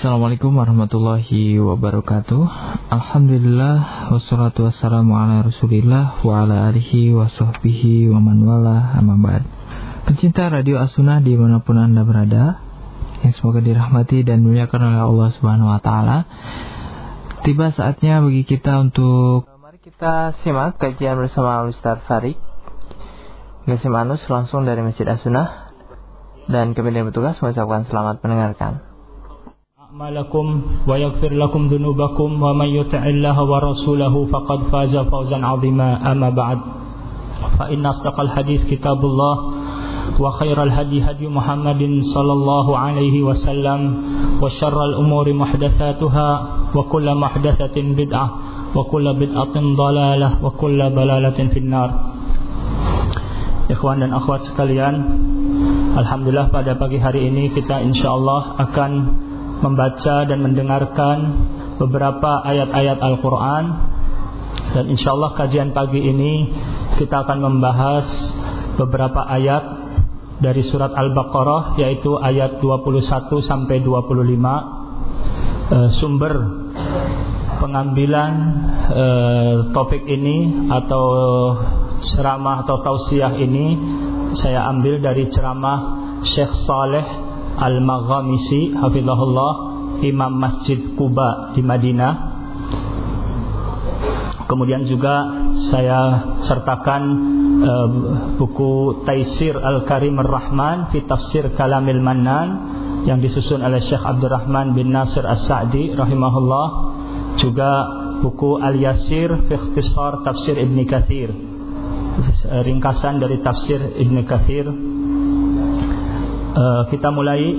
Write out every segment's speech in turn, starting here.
Assalamualaikum warahmatullahi wabarakatuh. Alhamdulillah Wassalatu wassalamu ala rasulillah Wa ala alihi wa sahbihi wa man wala amma ba'd. Pencinta Radio Asuna di mana pun anda berada Yang semoga dirahmati dan muliakan oleh Allah subhanahu wa ta'ala. Tiba saatnya bagi kita untuk Mari kita simak kajian bersama Ustaz Farid. Gasim Anus langsung dari Masjid Asuna Dan kemudian bertugas mengucapkan selamat mendengarkan أعمالكم ويغفر لكم ذنوبكم ومن يطع الله ورسوله فقد فاز فوزا عظيما أما بعد فإن أصدق الحديث كتاب الله وخير الهدي هدي محمد صلى الله عليه وسلم وشر الأمور محدثاتها وكل محدثة بدعة وكل بدعة ضلالة وكل ضلالة في النار Ikhwan dan akhwat sekalian Alhamdulillah pada pagi hari ini kita insya Allah akan membaca dan mendengarkan beberapa ayat-ayat Al-Quran. Dan insya Allah kajian pagi ini kita akan membahas beberapa ayat dari surat Al-Baqarah yaitu ayat 21 sampai 25 e, sumber pengambilan e, topik ini atau ceramah atau tausiah ini saya ambil dari ceramah Syekh Saleh Al-Maghamisi hafizahullah Imam Masjid Kuba di Madinah. Kemudian juga saya sertakan uh, buku Taisir Al-Karim Ar-Rahman fi Tafsir Kalamil Mannan yang disusun oleh Syekh Abdurrahman bin Nasir As-Sa'di rahimahullah. Juga buku Al-Yasir fi Ikhtisar Tafsir Ibn Kathir. Ringkasan dari tafsir Ibn Kathir uh, kita mulai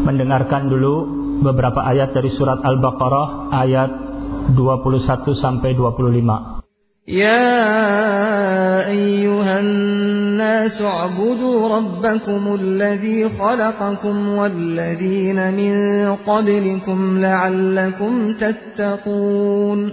mendengarkan dulu beberapa ayat dari surat Al-Baqarah ayat 21 sampai 25. يا أيها الناس اعبدوا ربكم الذي خلقكم والذين من قبلكم لعلكم تتقون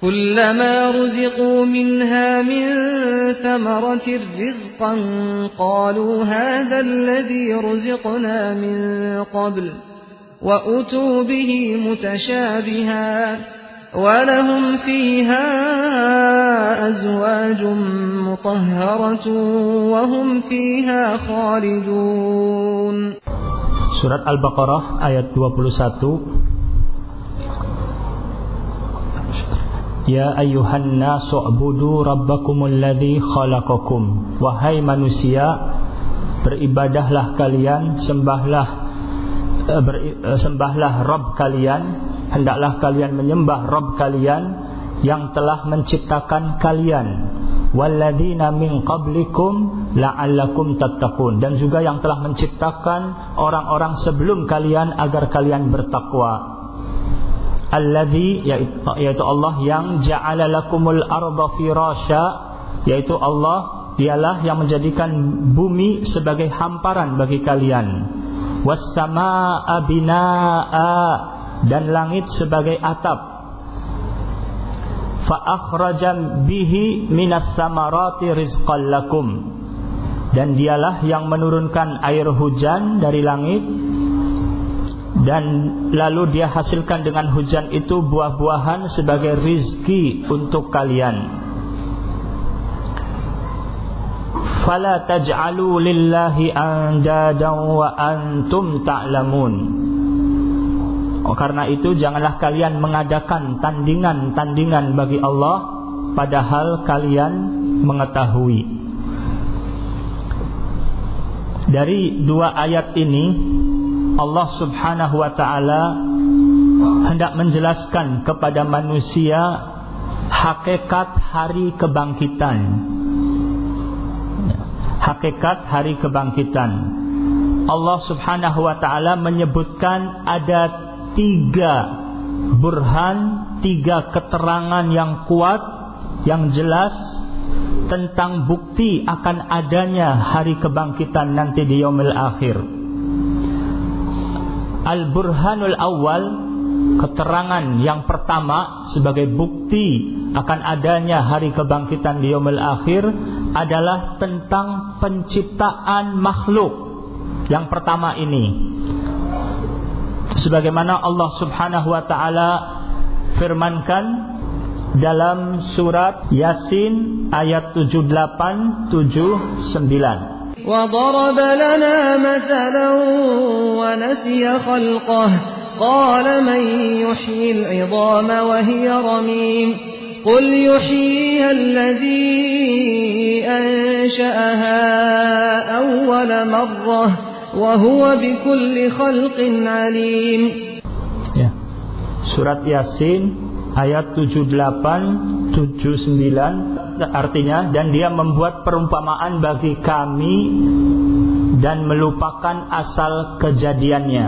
كلما رزقوا منها من ثمرة رزقا قالوا هذا الذي رزقنا من قبل وأتوا به متشابها ولهم فيها أزواج مطهرة وهم فيها خالدون. Surat Al-Baqarah ayat 21 Ya ayuhan nasu abudu rabbakumul ladzi khalaqakum. Wahai manusia beribadahlah kalian sembahlah uh, ber, uh, sembahlah Rabb kalian. Hendaklah kalian menyembah Rabb kalian yang telah menciptakan kalian. Walladzina min qablikum la'allakum tattaqun. Dan juga yang telah menciptakan orang-orang sebelum kalian agar kalian bertakwa alladzi yaitu Allah yang ja'ala lakumul arda firasya yaitu Allah dialah yang menjadikan bumi sebagai hamparan bagi kalian. Was binaa dan langit sebagai atap. Fa bihi minas samarati rizqan lakum. Dan dialah yang menurunkan air hujan dari langit dan lalu dia hasilkan dengan hujan itu buah-buahan sebagai rizki untuk kalian. Fala taj'alu lillahi andadan wa antum ta'lamun. Oh, karena itu janganlah kalian mengadakan tandingan-tandingan bagi Allah padahal kalian mengetahui. Dari dua ayat ini Allah Subhanahu wa taala hendak menjelaskan kepada manusia hakikat hari kebangkitan. Hakikat hari kebangkitan. Allah Subhanahu wa taala menyebutkan ada tiga burhan, tiga keterangan yang kuat, yang jelas tentang bukti akan adanya hari kebangkitan nanti di yaumil akhir. Al-Burhanul Awal keterangan yang pertama sebagai bukti akan adanya hari kebangkitan di yaumil akhir adalah tentang penciptaan makhluk. Yang pertama ini sebagaimana Allah Subhanahu wa taala firmankan dalam surat Yasin ayat 78 79 وضرب لنا مثلا ونسي خلقه. قال من يحيي العظام وهي رميم. قل يحييها الذي أنشأها أول مرة وهو بكل خلق عليم. Surat Yasin ayat 78 79 artinya dan dia membuat perumpamaan bagi kami dan melupakan asal kejadiannya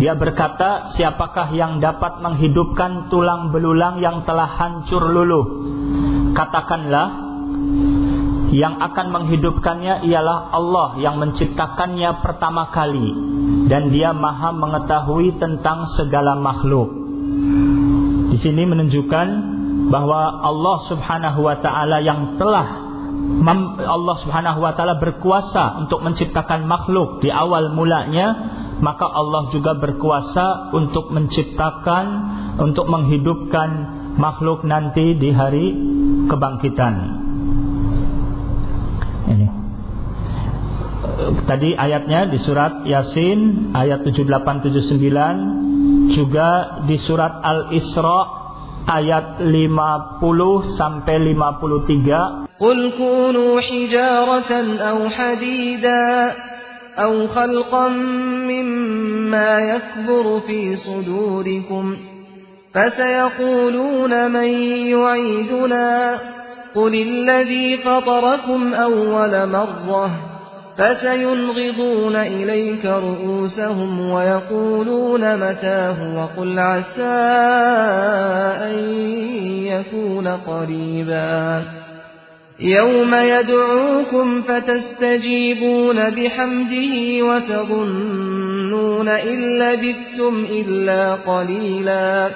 dia berkata siapakah yang dapat menghidupkan tulang belulang yang telah hancur luluh katakanlah yang akan menghidupkannya ialah Allah yang menciptakannya pertama kali dan dia maha mengetahui tentang segala makhluk. Di sini menunjukkan bahwa Allah Subhanahu wa taala yang telah Allah Subhanahu wa taala berkuasa untuk menciptakan makhluk di awal mulanya, maka Allah juga berkuasa untuk menciptakan untuk menghidupkan makhluk nanti di hari kebangkitan. Ini. Tadi ayatnya di surat Yasin ayat 7879 juga di surat Al-Isra ayat 50 sampai 53 Qul kunu hijaratan aw hadida aw khalqan mimma yakburu fi sudurikum fasayaquluna man yu'iduna قل الذي فطركم أول مرة فسينغضون إليك رؤوسهم ويقولون متاه وقل عسى أن يكون قريبا. يوم يدعوكم فتستجيبون بحمده وتظنون إن لبثتم إلا قليلا.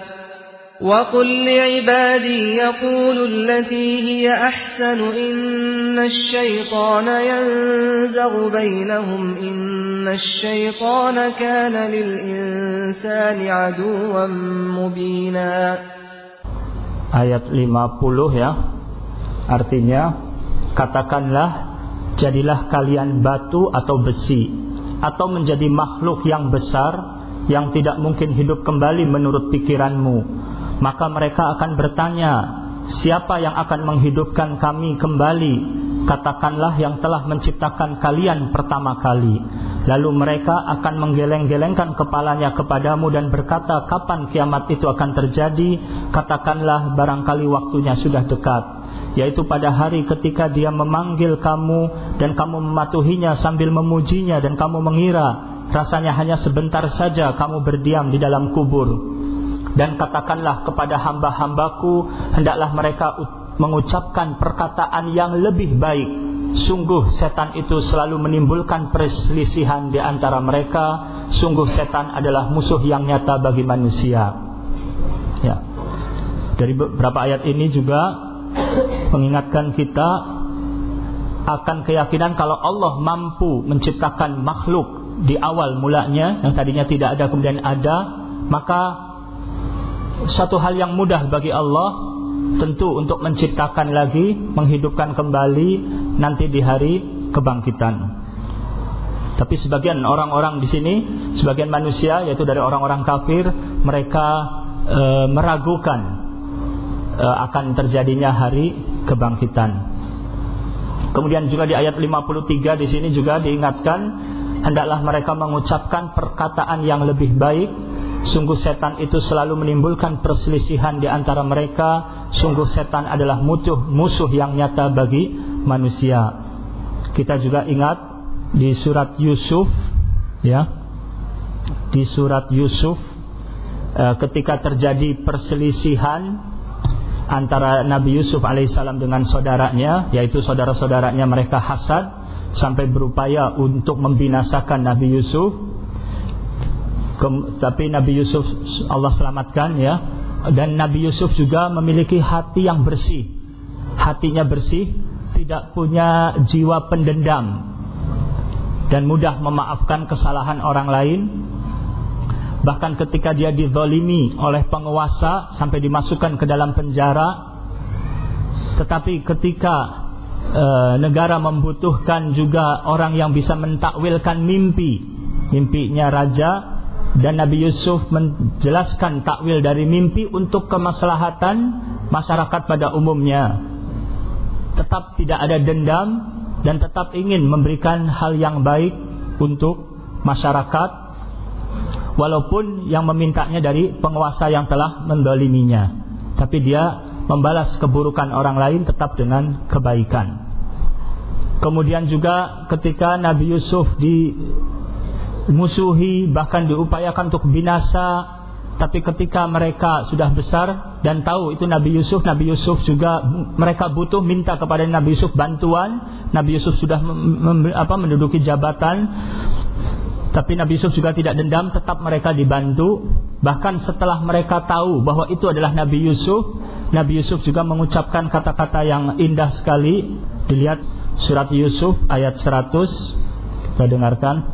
وقل لعبادي يقولوا التي هي أحسن إن الشيطان ينزغ بينهم إن الشيطان كان للإنسان عدوا مبينا Ayat 50 ya Artinya Katakanlah Jadilah kalian batu atau besi Atau menjadi makhluk yang besar Yang tidak mungkin hidup kembali menurut pikiranmu maka mereka akan bertanya, siapa yang akan menghidupkan kami kembali? Katakanlah yang telah menciptakan kalian pertama kali. Lalu mereka akan menggeleng-gelengkan kepalanya kepadamu dan berkata, kapan kiamat itu akan terjadi? Katakanlah barangkali waktunya sudah dekat yaitu pada hari ketika dia memanggil kamu dan kamu mematuhinya sambil memujinya dan kamu mengira rasanya hanya sebentar saja kamu berdiam di dalam kubur dan katakanlah kepada hamba-hambaku hendaklah mereka mengucapkan perkataan yang lebih baik. Sungguh setan itu selalu menimbulkan perselisihan di antara mereka. Sungguh setan adalah musuh yang nyata bagi manusia. Ya. Dari beberapa ayat ini juga mengingatkan kita akan keyakinan kalau Allah mampu menciptakan makhluk di awal mulanya yang tadinya tidak ada kemudian ada, maka satu hal yang mudah bagi Allah tentu untuk menciptakan lagi, menghidupkan kembali nanti di hari kebangkitan. Tapi sebagian orang-orang di sini, sebagian manusia yaitu dari orang-orang kafir, mereka e, meragukan e, akan terjadinya hari kebangkitan. Kemudian juga di ayat 53 di sini juga diingatkan hendaklah mereka mengucapkan perkataan yang lebih baik. Sungguh setan itu selalu menimbulkan perselisihan di antara mereka. Sungguh setan adalah musuh musuh yang nyata bagi manusia. Kita juga ingat di surat Yusuf ya di surat Yusuf e, ketika terjadi perselisihan antara Nabi Yusuf alaihissalam dengan saudaranya yaitu saudara-saudaranya mereka hasad sampai berupaya untuk membinasakan Nabi Yusuf tapi Nabi Yusuf Allah selamatkan ya. Dan Nabi Yusuf juga memiliki hati yang bersih. Hatinya bersih tidak punya jiwa pendendam. Dan mudah memaafkan kesalahan orang lain. Bahkan ketika dia dizalimi oleh penguasa sampai dimasukkan ke dalam penjara. Tetapi ketika e, negara membutuhkan juga orang yang bisa mentakwilkan mimpi. Mimpinya raja dan Nabi Yusuf menjelaskan takwil dari mimpi untuk kemaslahatan masyarakat pada umumnya. Tetap tidak ada dendam dan tetap ingin memberikan hal yang baik untuk masyarakat walaupun yang memintanya dari penguasa yang telah mendoliminya tapi dia membalas keburukan orang lain tetap dengan kebaikan. Kemudian juga ketika Nabi Yusuf dimusuhi bahkan diupayakan untuk binasa tapi ketika mereka sudah besar dan tahu itu Nabi Yusuf, Nabi Yusuf juga mereka butuh minta kepada Nabi Yusuf bantuan. Nabi Yusuf sudah mem, apa, menduduki jabatan, tapi Nabi Yusuf juga tidak dendam, tetap mereka dibantu. Bahkan setelah mereka tahu bahwa itu adalah Nabi Yusuf, Nabi Yusuf juga mengucapkan kata-kata yang indah sekali. Dilihat surat Yusuf ayat 100. Kita dengarkan.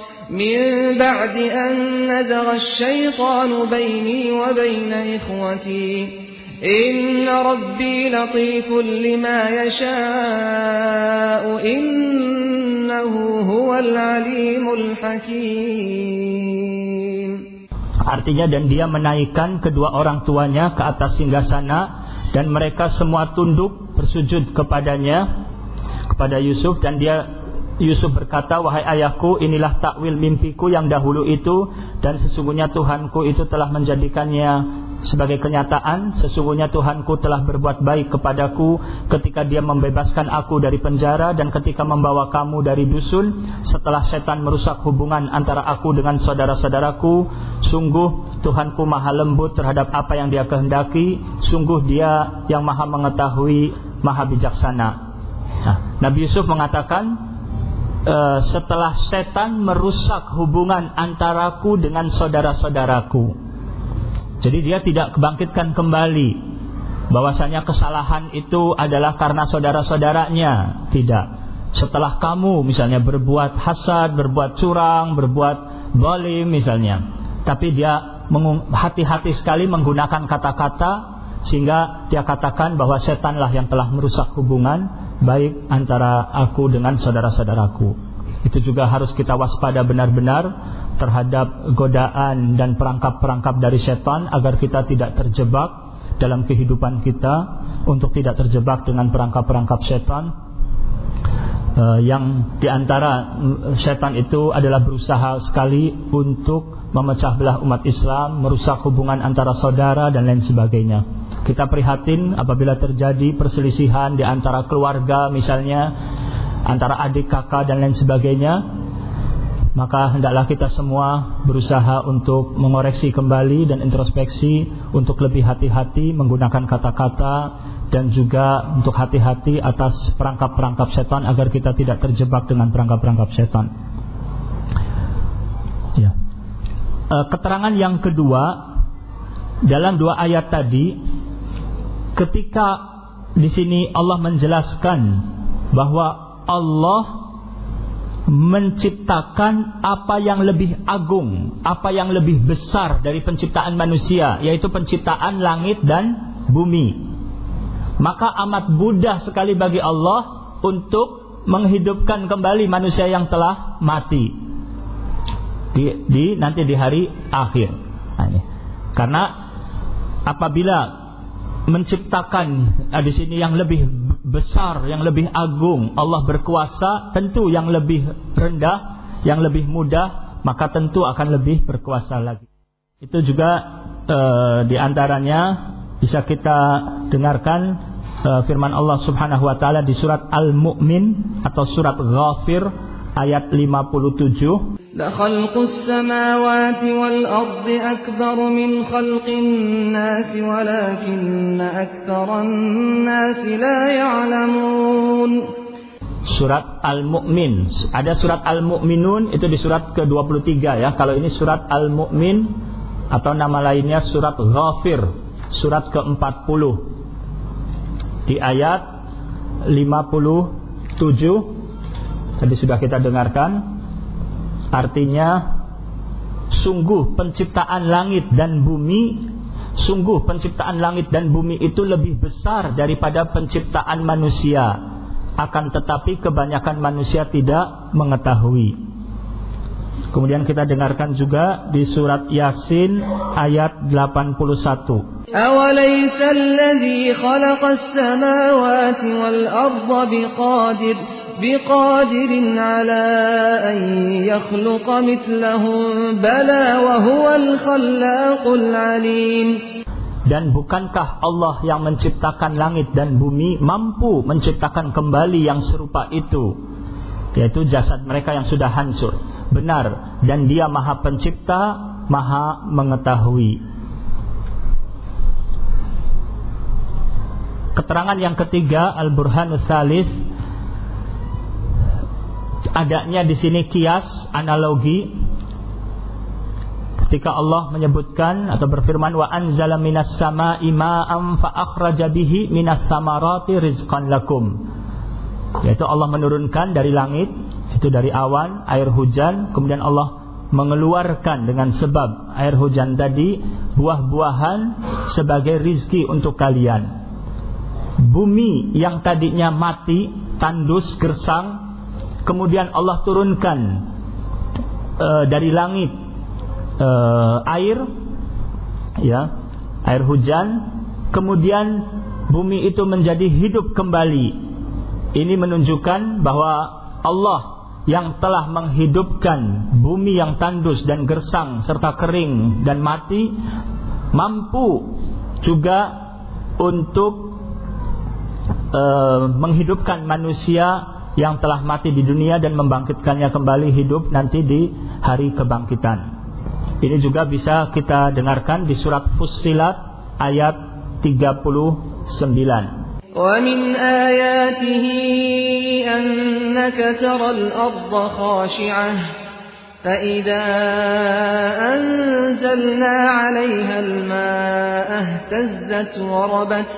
من بعد أن نزغ الشيطان بيني وبين إخوتي إن ربي لطيف لما يشاء إنه هو العليم الحكيم Artinya dan dia menaikkan kedua orang tuanya ke atas singgasana dan mereka semua tunduk bersujud kepadanya kepada Yusuf dan dia Yusuf berkata, "Wahai ayahku, inilah takwil mimpiku yang dahulu itu dan sesungguhnya Tuhanku itu telah menjadikannya sebagai kenyataan. Sesungguhnya Tuhanku telah berbuat baik kepadaku ketika Dia membebaskan aku dari penjara dan ketika membawa kamu dari dusun setelah setan merusak hubungan antara aku dengan saudara-saudaraku. Sungguh Tuhanku maha lembut terhadap apa yang Dia kehendaki. Sungguh Dia yang maha mengetahui, maha bijaksana." Nah, Nabi Yusuf mengatakan, uh, setelah setan merusak hubungan antaraku dengan saudara-saudaraku. Jadi dia tidak kebangkitkan kembali bahwasanya kesalahan itu adalah karena saudara-saudaranya, tidak. Setelah kamu misalnya berbuat hasad, berbuat curang, berbuat zalim misalnya, tapi dia hati-hati sekali menggunakan kata-kata sehingga dia katakan bahwa setanlah yang telah merusak hubungan baik antara aku dengan saudara-saudaraku. Itu juga harus kita waspada benar-benar terhadap godaan dan perangkap-perangkap dari setan agar kita tidak terjebak dalam kehidupan kita untuk tidak terjebak dengan perangkap-perangkap setan uh, yang di antara mm, setan itu adalah berusaha sekali untuk memecah belah umat Islam, merusak hubungan antara saudara dan lain sebagainya. Kita prihatin apabila terjadi perselisihan di antara keluarga misalnya antara adik kakak dan lain sebagainya maka hendaklah kita semua berusaha untuk mengoreksi kembali dan introspeksi untuk lebih hati-hati menggunakan kata-kata dan juga untuk hati-hati atas perangkap-perangkap setan agar kita tidak terjebak dengan perangkap-perangkap setan. Ya. E, keterangan yang kedua dalam dua ayat tadi ketika di sini Allah menjelaskan bahwa Allah menciptakan apa yang lebih agung, apa yang lebih besar dari penciptaan manusia, yaitu penciptaan langit dan bumi. Maka amat mudah sekali bagi Allah untuk menghidupkan kembali manusia yang telah mati di, di nanti di hari akhir. Nah, Karena apabila menciptakan uh, di sini yang lebih besar, yang lebih agung. Allah berkuasa, tentu yang lebih rendah, yang lebih mudah, maka tentu akan lebih berkuasa lagi. Itu juga uh, di antaranya bisa kita dengarkan uh, firman Allah Subhanahu wa taala di surat Al-Mu'min atau surat Ghafir ayat 57 لخلق السماوات والأرض أكبر من خلق الناس ولكن أكثر الناس لا يعلمون Surat Al-Mu'min Ada surat Al-Mu'minun Itu di surat ke-23 ya Kalau ini surat Al-Mu'min Atau nama lainnya surat Ghafir Surat ke-40 Di ayat 57 Tadi sudah kita dengarkan Artinya sungguh penciptaan langit dan bumi sungguh penciptaan langit dan bumi itu lebih besar daripada penciptaan manusia akan tetapi kebanyakan manusia tidak mengetahui kemudian kita dengarkan juga di surat Yasin ayat 81 أوليس الذي خلق السماوات والأرض بقادر بقادر على أن يخلق مثلهم بلى وهو الخلاق العليم Dan bukankah Allah yang menciptakan langit dan bumi mampu menciptakan kembali yang serupa itu yaitu jasad mereka yang sudah hancur benar dan dia maha pencipta maha mengetahui keterangan yang ketiga al-burhanus salis adanya di sini kias analogi. Ketika Allah menyebutkan atau berfirman wa anzala minas sama'i ma'am fa akhraja bihi minas samarati rizqan lakum. Yaitu Allah menurunkan dari langit itu dari awan air hujan kemudian Allah mengeluarkan dengan sebab air hujan tadi buah-buahan sebagai rizki untuk kalian. Bumi yang tadinya mati tandus gersang kemudian Allah turunkan uh, dari langit uh, air ya air hujan. Kemudian bumi itu menjadi hidup kembali. Ini menunjukkan bahwa Allah yang telah menghidupkan bumi yang tandus dan gersang serta kering dan mati mampu juga untuk uh, menghidupkan manusia yang telah mati di dunia dan membangkitkannya kembali hidup nanti di hari kebangkitan. Ini juga bisa kita dengarkan di surat Fussilat ayat 39. ومن آياته أنك ترى الأرض خاشعة فإذا أنزلنا عليها الماء اهتزت وربت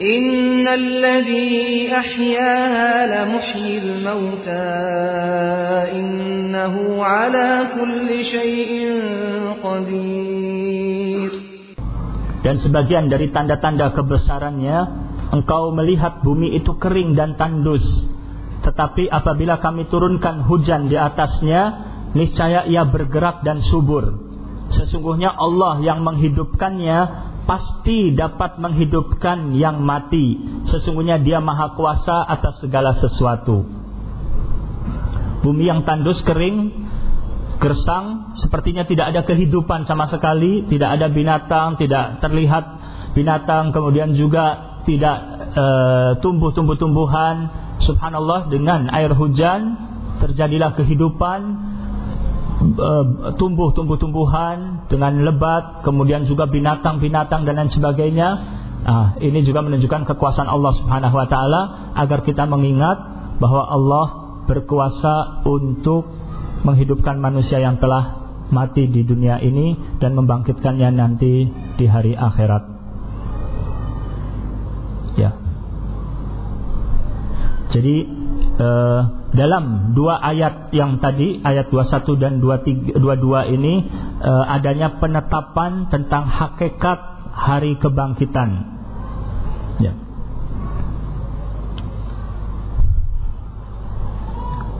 إن الذي أحياها لمحيي الموتى إنه على كل شيء قدير Dan sebagian dari tanda-tanda kebesarannya Engkau melihat bumi itu kering dan tandus Tetapi apabila kami turunkan hujan di atasnya Niscaya ia bergerak dan subur Sesungguhnya Allah yang menghidupkannya pasti dapat menghidupkan yang mati. Sesungguhnya dia maha kuasa atas segala sesuatu. Bumi yang tandus kering, gersang, sepertinya tidak ada kehidupan sama sekali, tidak ada binatang, tidak terlihat binatang kemudian juga tidak uh, tumbuh tumbuh-tumbuhan subhanallah dengan air hujan terjadilah kehidupan tumbuh tumbuh-tumbuhan dengan lebat kemudian juga binatang-binatang dan lain sebagainya uh, ini juga menunjukkan kekuasaan Allah Subhanahu wa taala agar kita mengingat bahwa Allah berkuasa untuk menghidupkan manusia yang telah mati di dunia ini dan membangkitkannya nanti di hari akhirat. Ya. Jadi eh, dalam dua ayat yang tadi ayat 21 dan 23, 22 ini eh, adanya penetapan tentang hakikat hari kebangkitan. Ya.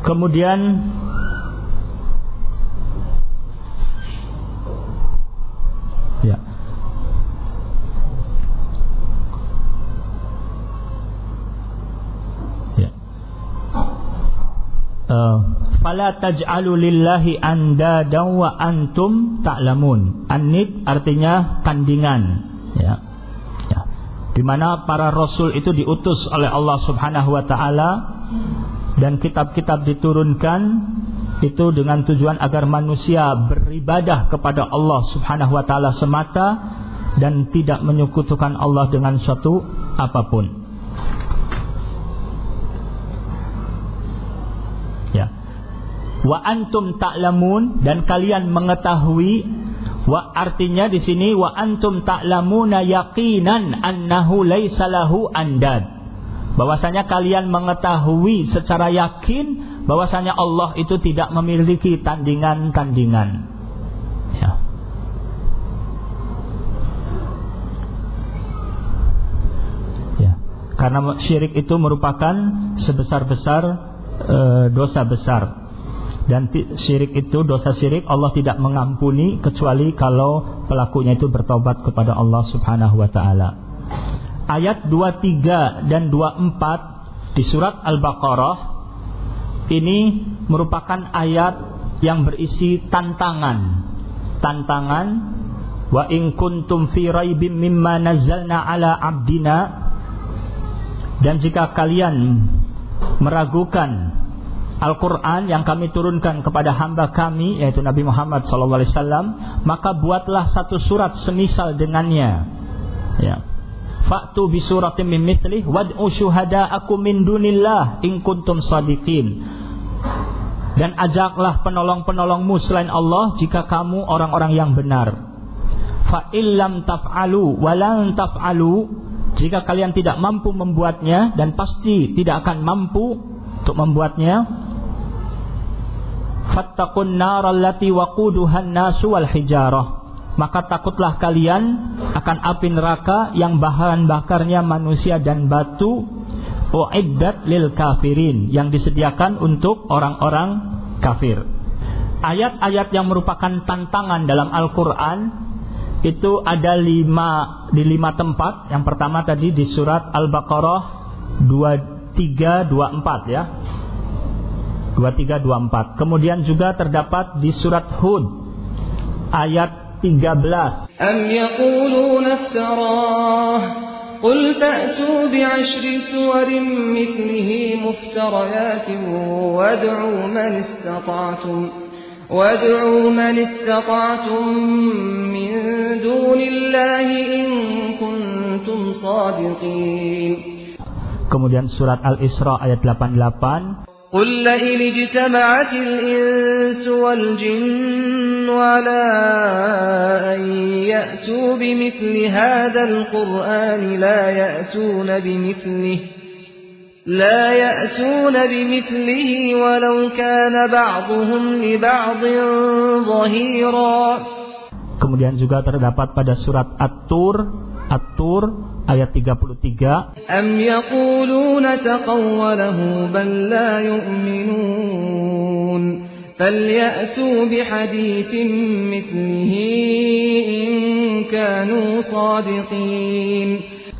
Kemudian. Ya. Uh, fala taj'alu lillahi andada wa antum ta'lamun. Anid artinya tandingan, ya. Ya. Di mana para rasul itu diutus oleh Allah Subhanahu wa taala dan kitab-kitab diturunkan itu dengan tujuan agar manusia beribadah kepada Allah Subhanahu wa taala semata dan tidak menyekutukan Allah dengan suatu apa pun. Ya. Wa antum ta'lamun dan kalian mengetahui wa artinya di sini wa antum ta'lamuna yaqinan annahu laisa lahu andad. Bahwasanya kalian mengetahui secara yakin bahwasanya Allah itu tidak memiliki tandingan-tandingan. Ya. ya. Karena syirik itu merupakan sebesar-besar e, dosa besar. Dan syirik itu dosa syirik Allah tidak mengampuni kecuali kalau pelakunya itu bertobat kepada Allah Subhanahu wa taala. Ayat 23 dan 24 di surat Al-Baqarah ini merupakan ayat yang berisi tantangan. Tantangan wa in kuntum fi raibim mimma nazzalna ala abdina dan jika kalian meragukan Al-Quran yang kami turunkan kepada hamba kami yaitu Nabi Muhammad SAW maka buatlah satu surat semisal dengannya ya Faktu bi min mithlih wad'u syuhada'akum min dunillah in kuntum. Dan ajaklah penolong-penolongmu selain Allah jika kamu orang-orang yang benar. Fa illam taf'alu wa lan taf'alu jika kalian tidak mampu membuatnya dan pasti tidak akan mampu untuk membuatnya fattaqun nar allati waquduhan nasu wal hijarah maka takutlah kalian akan api neraka yang bahan bakarnya manusia dan batu uiddat lil kafirin yang disediakan untuk orang-orang kafir. Ayat-ayat yang merupakan tantangan dalam Al-Qur'an itu ada lima di lima tempat. Yang pertama tadi di surat Al-Baqarah 2324 ya. 2324. Kemudian juga terdapat di surat Hud ayat 13 أم يقولون افتراه قل فأتوا بعشر سور مثله مفتريات وادعوا من استطعتم وادعوا من استطعتم من دون الله إن كنتم صادقين Kemudian surat Al-Isra ayat 88 قل لئن اجتمعت الإنس والجن على أن يأتوا بمثل هذا القرآن لا يأتون بمثله لا يأتون بمثله ولو كان بعضهم لبعض ظهيرا. Kemudian juga terdapat pada surat At-Tur. At-Tur ayat 33 Am yaquluna taqawwalahu bal la yu'minun. Falyatu bihadithin mithlihi in kanu sadiqin.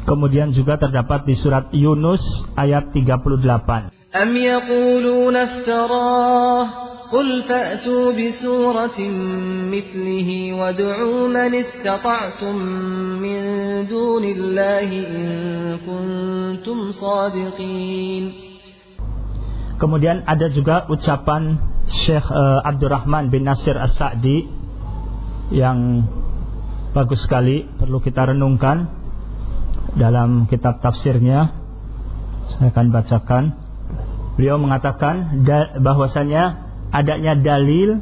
Kemudian juga terdapat di surat Yunus ayat 38 Am yaquluna iftarah قل فأتوا بسورة مثله وادعوا من استطعتم من دون الله إن كنتم صادقين Kemudian ada juga ucapan Syekh uh, Abdurrahman bin Nasir As-Sa'di yang bagus sekali perlu kita renungkan dalam kitab tafsirnya saya akan bacakan beliau mengatakan bahwasanya adanya dalil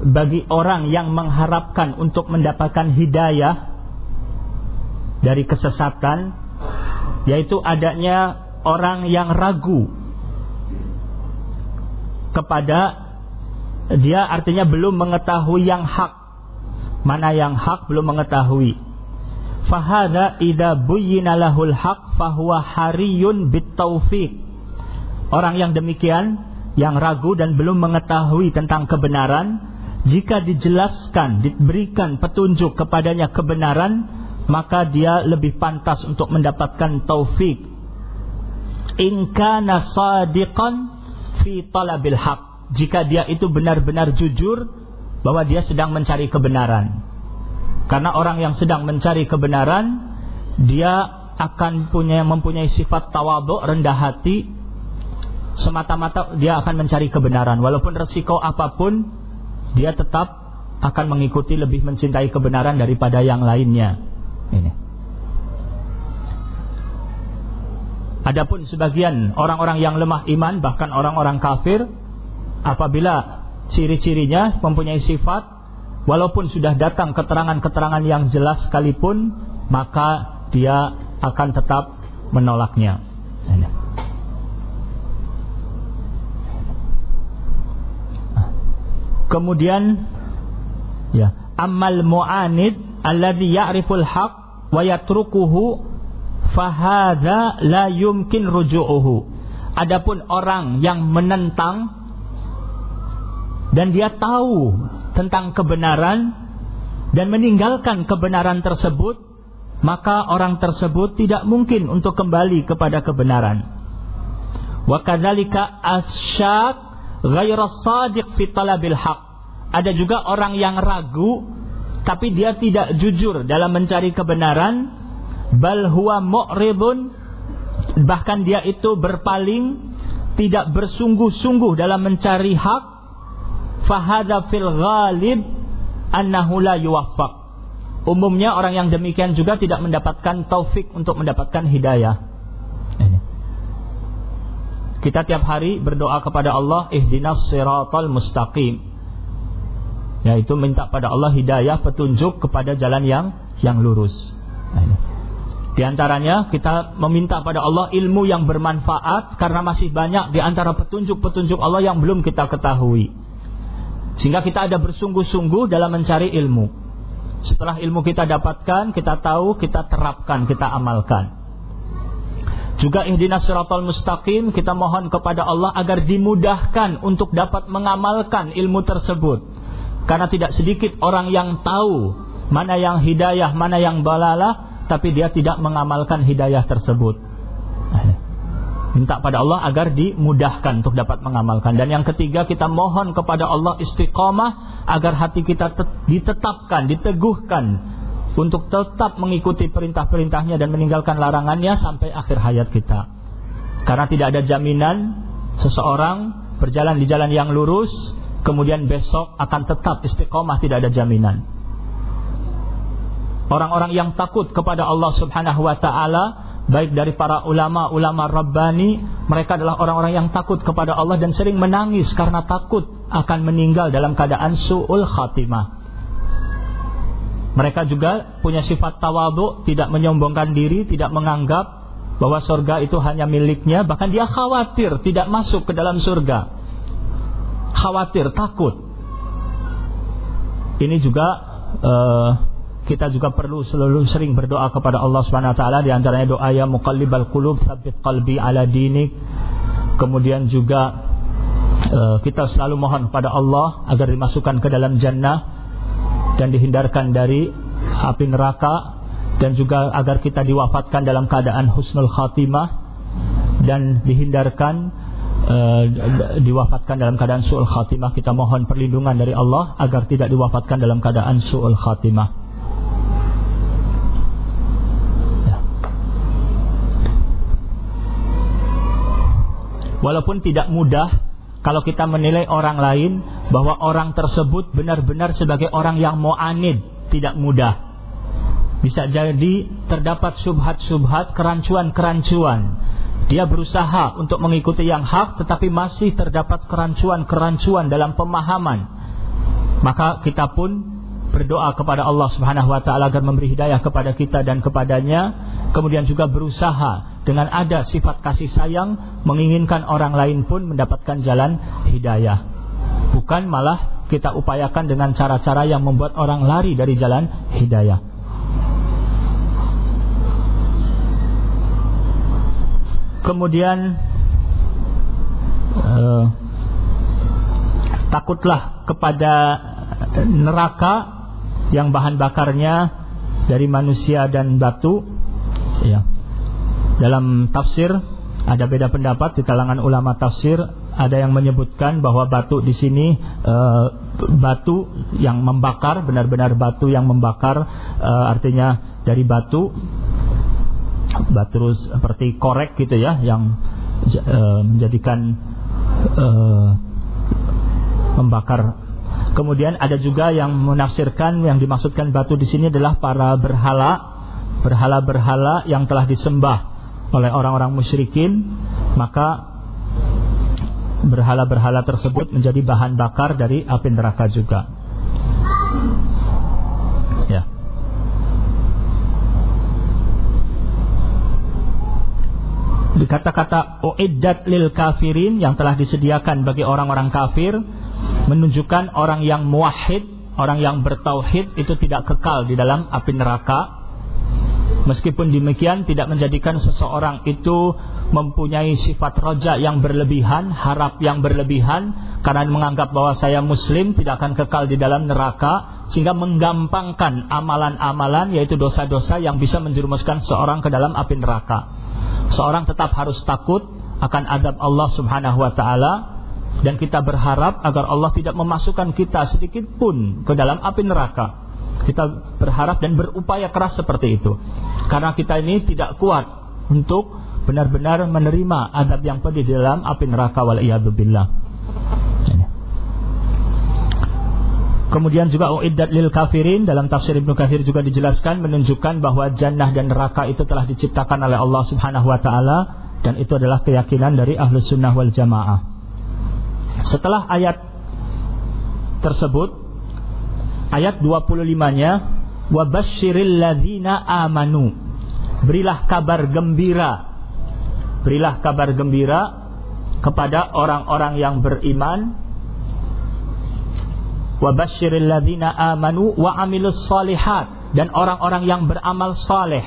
bagi orang yang mengharapkan untuk mendapatkan hidayah dari kesesatan yaitu adanya orang yang ragu kepada dia artinya belum mengetahui yang hak. Mana yang hak belum mengetahui. Fahada idza buyyina lahul haq fahuwa hariyun bitaufiq orang yang demikian yang ragu dan belum mengetahui tentang kebenaran, jika dijelaskan, diberikan petunjuk kepadanya kebenaran, maka dia lebih pantas untuk mendapatkan taufik. In fi talabil haq. Jika dia itu benar-benar jujur bahwa dia sedang mencari kebenaran. Karena orang yang sedang mencari kebenaran, dia akan punya mempunyai sifat tawadhu, rendah hati, semata-mata dia akan mencari kebenaran walaupun resiko apa pun dia tetap akan mengikuti lebih mencintai kebenaran daripada yang lainnya ini Adapun sebagian orang-orang yang lemah iman bahkan orang-orang kafir apabila ciri-cirinya mempunyai sifat walaupun sudah datang keterangan-keterangan yang jelas sekalipun maka dia akan tetap menolaknya. Ini. Kemudian ya, amal mu'anid alladhi ya'riful haq wa yatrukuhu fahadha la yumkin ruju'uhu. Adapun orang yang menentang dan dia tahu tentang kebenaran dan meninggalkan kebenaran tersebut, maka orang tersebut tidak mungkin untuk kembali kepada kebenaran. Wa kadzalika asyak ghairu sadiq fi talabil haq. Ada juga orang yang ragu tapi dia tidak jujur dalam mencari kebenaran, bal huwa mu'ridun. Bahkan dia itu berpaling tidak bersungguh-sungguh dalam mencari hak. Fahadha fil ghalib annahu la yuwaffaq. Umumnya orang yang demikian juga tidak mendapatkan taufik untuk mendapatkan hidayah kita tiap hari berdoa kepada Allah ihdinas siratal mustaqim. Yaitu minta pada Allah hidayah petunjuk kepada jalan yang yang lurus. Nah. Di antaranya kita meminta pada Allah ilmu yang bermanfaat karena masih banyak di antara petunjuk-petunjuk Allah yang belum kita ketahui. Sehingga kita ada bersungguh-sungguh dalam mencari ilmu. Setelah ilmu kita dapatkan, kita tahu, kita terapkan, kita amalkan. Juga ihdinas siratal mustaqim kita mohon kepada Allah agar dimudahkan untuk dapat mengamalkan ilmu tersebut. Karena tidak sedikit orang yang tahu mana yang hidayah, mana yang balalah, tapi dia tidak mengamalkan hidayah tersebut. Minta pada Allah agar dimudahkan untuk dapat mengamalkan. Dan yang ketiga kita mohon kepada Allah istiqomah agar hati kita ditetapkan, diteguhkan untuk tetap mengikuti perintah-perintahnya dan meninggalkan larangannya sampai akhir hayat kita. Karena tidak ada jaminan seseorang berjalan di jalan yang lurus kemudian besok akan tetap istiqomah tidak ada jaminan. Orang-orang yang takut kepada Allah Subhanahu wa taala baik dari para ulama-ulama rabbani mereka adalah orang-orang yang takut kepada Allah dan sering menangis karena takut akan meninggal dalam keadaan suul khatimah. Mereka juga punya sifat tawadhu, tidak menyombongkan diri, tidak menganggap bahwa surga itu hanya miliknya, bahkan dia khawatir tidak masuk ke dalam surga. Khawatir, takut. Ini juga uh, kita juga perlu selalu sering berdoa kepada Allah Subhanahu wa taala di antaranya doa ya muqallibal qulub tsabbit qalbi ala dinik. Kemudian juga uh, kita selalu mohon kepada Allah agar dimasukkan ke dalam jannah dan dihindarkan dari api neraka dan juga agar kita diwafatkan dalam keadaan husnul khatimah dan dihindarkan uh, diwafatkan dalam keadaan su'ul khatimah kita mohon perlindungan dari Allah agar tidak diwafatkan dalam keadaan su'ul khatimah ya. walaupun tidak mudah kalau kita menilai orang lain bahwa orang tersebut benar-benar sebagai orang yang mu'anid tidak mudah bisa jadi terdapat subhat-subhat kerancuan-kerancuan dia berusaha untuk mengikuti yang hak tetapi masih terdapat kerancuan-kerancuan dalam pemahaman. Maka kita pun berdoa kepada Allah Subhanahu wa taala agar memberi hidayah kepada kita dan kepadanya, kemudian juga berusaha dengan ada sifat kasih sayang menginginkan orang lain pun mendapatkan jalan hidayah. Bukan malah kita upayakan dengan cara-cara yang membuat orang lari dari jalan hidayah. kemudian uh, takutlah kepada neraka yang bahan bakarnya dari manusia dan batu ya dalam tafsir ada beda pendapat di kalangan ulama tafsir ada yang menyebutkan bahwa batu di sini e, batu yang membakar benar-benar batu yang membakar e, artinya dari batu batu seperti korek gitu ya yang uh, menjadikan uh, membakar. Kemudian ada juga yang menafsirkan yang dimaksudkan batu di sini adalah para berhala, berhala-berhala yang telah disembah oleh orang-orang musyrikin, maka berhala-berhala tersebut menjadi bahan bakar dari api neraka juga. Ya. kata-kata uiddat lil kafirin yang telah disediakan bagi orang-orang kafir menunjukkan orang yang muwahhid, orang yang bertauhid itu tidak kekal di dalam api neraka. Meskipun demikian tidak menjadikan seseorang itu mempunyai sifat roja yang berlebihan, harap yang berlebihan karena menganggap bahwa saya muslim tidak akan kekal di dalam neraka sehingga menggampangkan amalan-amalan yaitu dosa-dosa yang bisa menjerumuskan seorang ke dalam api neraka seorang tetap harus takut akan adab Allah Subhanahu wa taala dan kita berharap agar Allah tidak memasukkan kita sedikit pun ke dalam api neraka. Kita berharap dan berupaya keras seperti itu. Karena kita ini tidak kuat untuk benar-benar menerima adab yang pedih di dalam api neraka wal billah. Kemudian juga uiddat lil kafirin dalam tafsir Ibnu Katsir juga dijelaskan menunjukkan bahwa jannah dan neraka itu telah diciptakan oleh Allah Subhanahu wa taala dan itu adalah keyakinan dari Ahlus Sunnah wal Jamaah. Setelah ayat tersebut ayat 25-nya wabasyiril ladzina amanu. Berilah kabar gembira. Berilah kabar gembira kepada orang-orang yang beriman wa basyiril ladzina amanu wa amilus solihat dan orang-orang yang beramal saleh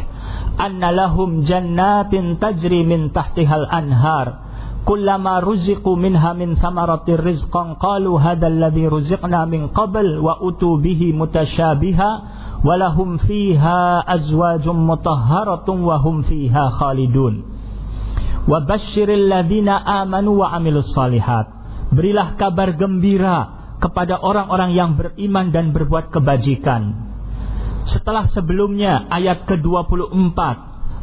anna lahum jannatin tajri min tahtihal anhar kullama ruziqu minha min thamaratir rizqan qalu hadzal ladzi ruziqna min qabl wa utu bihi mutasyabiha wa lahum fiha azwajum mutahharatun wa hum fiha khalidun wa basyiril ladzina amanu wa amilus solihat berilah kabar gembira kepada orang-orang yang beriman dan berbuat kebajikan. Setelah sebelumnya ayat ke-24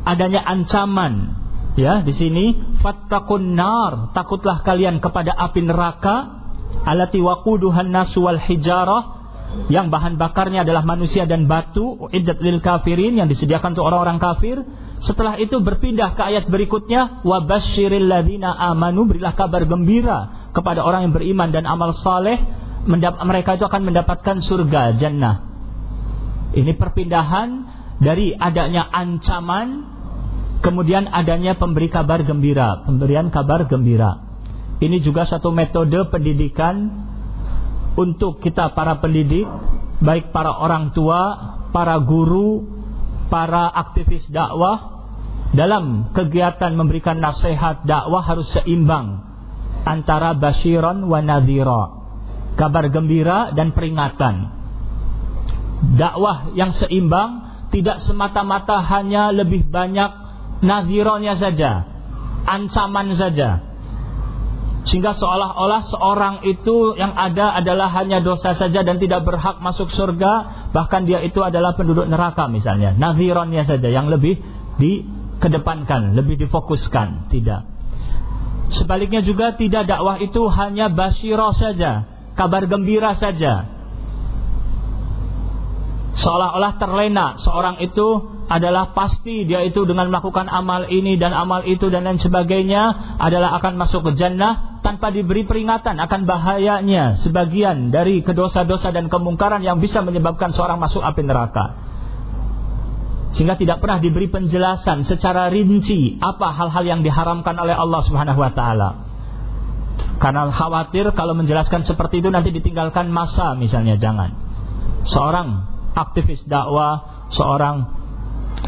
adanya ancaman ya di sini fattaqun nar takutlah kalian kepada api neraka alati waquduhan nasu wal hijarah yang bahan bakarnya adalah manusia dan batu iddat lil kafirin yang disediakan untuk orang-orang kafir setelah itu berpindah ke ayat berikutnya wabasyiril ladzina amanu berilah kabar gembira kepada orang yang beriman dan amal saleh mereka itu akan mendapatkan surga jannah. Ini perpindahan dari adanya ancaman kemudian adanya pemberi kabar gembira, pemberian kabar gembira. Ini juga satu metode pendidikan untuk kita para pendidik, baik para orang tua, para guru, para aktivis dakwah dalam kegiatan memberikan nasihat dakwah harus seimbang antara basyiron wa nadhira kabar gembira dan peringatan. Dakwah yang seimbang tidak semata-mata hanya lebih banyak nazironya saja, ancaman saja. Sehingga seolah-olah seorang itu yang ada adalah hanya dosa saja dan tidak berhak masuk surga, bahkan dia itu adalah penduduk neraka misalnya. Nadhironnya saja yang lebih dikedepankan, lebih difokuskan, tidak. Sebaliknya juga tidak dakwah itu hanya basyirah saja, kabar gembira saja. Seolah-olah terlena seorang itu adalah pasti dia itu dengan melakukan amal ini dan amal itu dan lain sebagainya adalah akan masuk ke jannah tanpa diberi peringatan akan bahayanya sebagian dari kedosa-dosa dan kemungkaran yang bisa menyebabkan seorang masuk api neraka. Sehingga tidak pernah diberi penjelasan secara rinci apa hal-hal yang diharamkan oleh Allah Subhanahu wa taala. Karena khawatir kalau menjelaskan seperti itu nanti ditinggalkan masa misalnya jangan. Seorang aktivis dakwah, seorang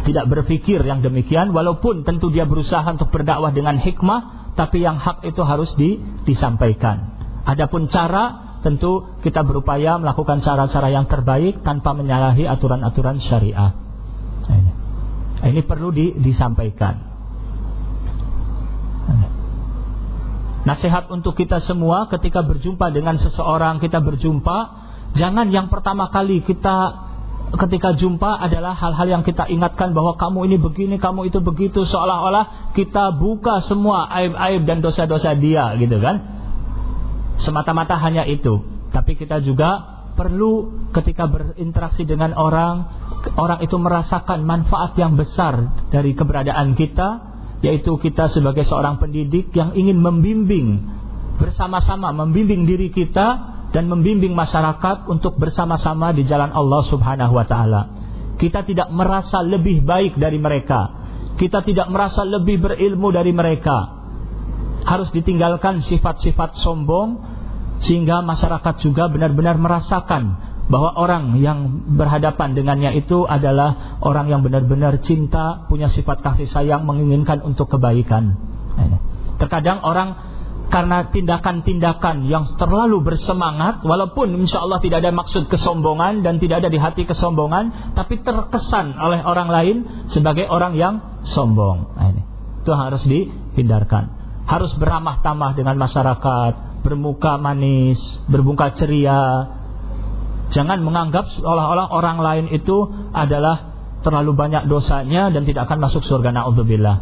tidak berpikir yang demikian walaupun tentu dia berusaha untuk berdakwah dengan hikmah tapi yang hak itu harus di, disampaikan. Adapun cara tentu kita berupaya melakukan cara-cara yang terbaik tanpa menyalahi aturan-aturan syariah. Ini, ini perlu di, disampaikan. Nasihat untuk kita semua ketika berjumpa dengan seseorang kita berjumpa jangan yang pertama kali kita ketika jumpa adalah hal-hal yang kita ingatkan bahwa kamu ini begini, kamu itu begitu seolah-olah kita buka semua aib-aib dan dosa-dosa dia gitu kan. Semata-mata hanya itu. Tapi kita juga perlu ketika berinteraksi dengan orang, orang itu merasakan manfaat yang besar dari keberadaan kita, yaitu kita sebagai seorang pendidik yang ingin membimbing bersama-sama membimbing diri kita dan membimbing masyarakat untuk bersama-sama di jalan Allah Subhanahu wa taala. Kita tidak merasa lebih baik dari mereka. Kita tidak merasa lebih berilmu dari mereka. Harus ditinggalkan sifat-sifat sombong sehingga masyarakat juga benar-benar merasakan bahwa orang yang berhadapan dengannya itu adalah orang yang benar-benar cinta, punya sifat kasih sayang, menginginkan untuk kebaikan. Terkadang orang karena tindakan-tindakan yang terlalu bersemangat walaupun insya Allah tidak ada maksud kesombongan dan tidak ada di hati kesombongan tapi terkesan oleh orang lain sebagai orang yang sombong. Nah, ini. Itu harus dihindarkan. Harus beramah tamah dengan masyarakat bermuka manis bermuka ceria. Jangan menganggap seolah-olah orang lain itu adalah terlalu banyak dosanya dan tidak akan masuk surga. Naudzubillah.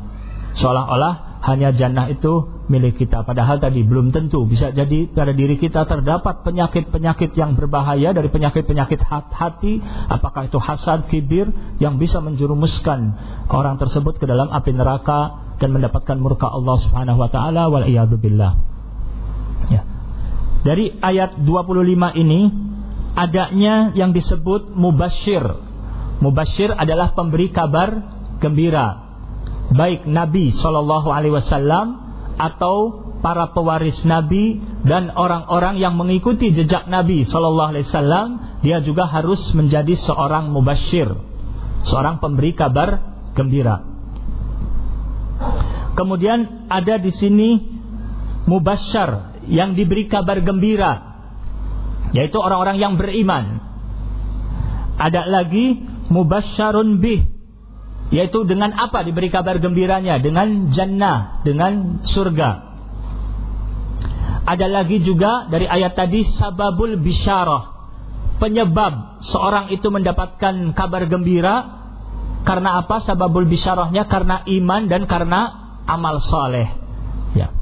Seolah-olah hanya jannah itu milik kita. Padahal tadi belum tentu. Bisa jadi pada diri kita terdapat penyakit-penyakit yang berbahaya dari penyakit-penyakit hati. Apakah itu hasad, kibir yang bisa menjerumuskan orang tersebut ke dalam api neraka dan mendapatkan murka Allah Subhanahu wa taala wal billah. Ya. Dari ayat 25 ini adanya yang disebut mubasyir. Mubasyir adalah pemberi kabar gembira baik Nabi Shallallahu Alaihi Wasallam atau para pewaris Nabi dan orang-orang yang mengikuti jejak Nabi Shallallahu Alaihi Wasallam dia juga harus menjadi seorang mubashir seorang pemberi kabar gembira. Kemudian ada di sini mubashar yang diberi kabar gembira yaitu orang-orang yang beriman. Ada lagi mubasharun bih yaitu dengan apa diberi kabar gembiranya? Dengan jannah, dengan surga. Ada lagi juga dari ayat tadi sababul bisyarah. Penyebab seorang itu mendapatkan kabar gembira karena apa? Sababul bisyarahnya karena iman dan karena amal soleh. Ya.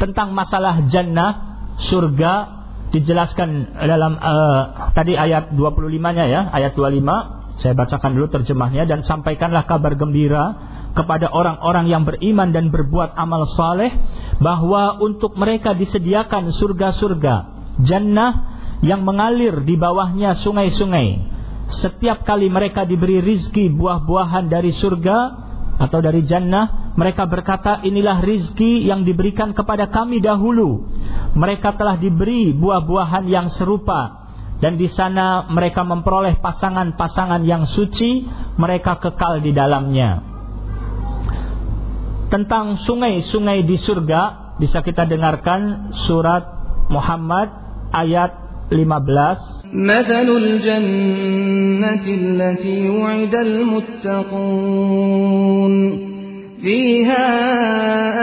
Tentang masalah jannah, surga dijelaskan dalam uh, tadi ayat 25-nya ya, ayat 25 saya bacakan dulu terjemahnya dan sampaikanlah kabar gembira kepada orang-orang yang beriman dan berbuat amal saleh bahwa untuk mereka disediakan surga-surga, jannah yang mengalir di bawahnya sungai-sungai. Setiap kali mereka diberi rizki buah-buahan dari surga atau dari jannah, mereka berkata, inilah rizki yang diberikan kepada kami dahulu. Mereka telah diberi buah-buahan yang serupa dan di sana mereka memperoleh pasangan-pasangan yang suci, mereka kekal di dalamnya. Tentang sungai-sungai di surga bisa kita dengarkan surat Muhammad ayat 15 Mathalul jannati allati muttaqun. Fiha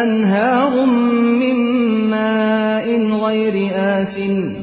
anharum min ma'in ghairi asin.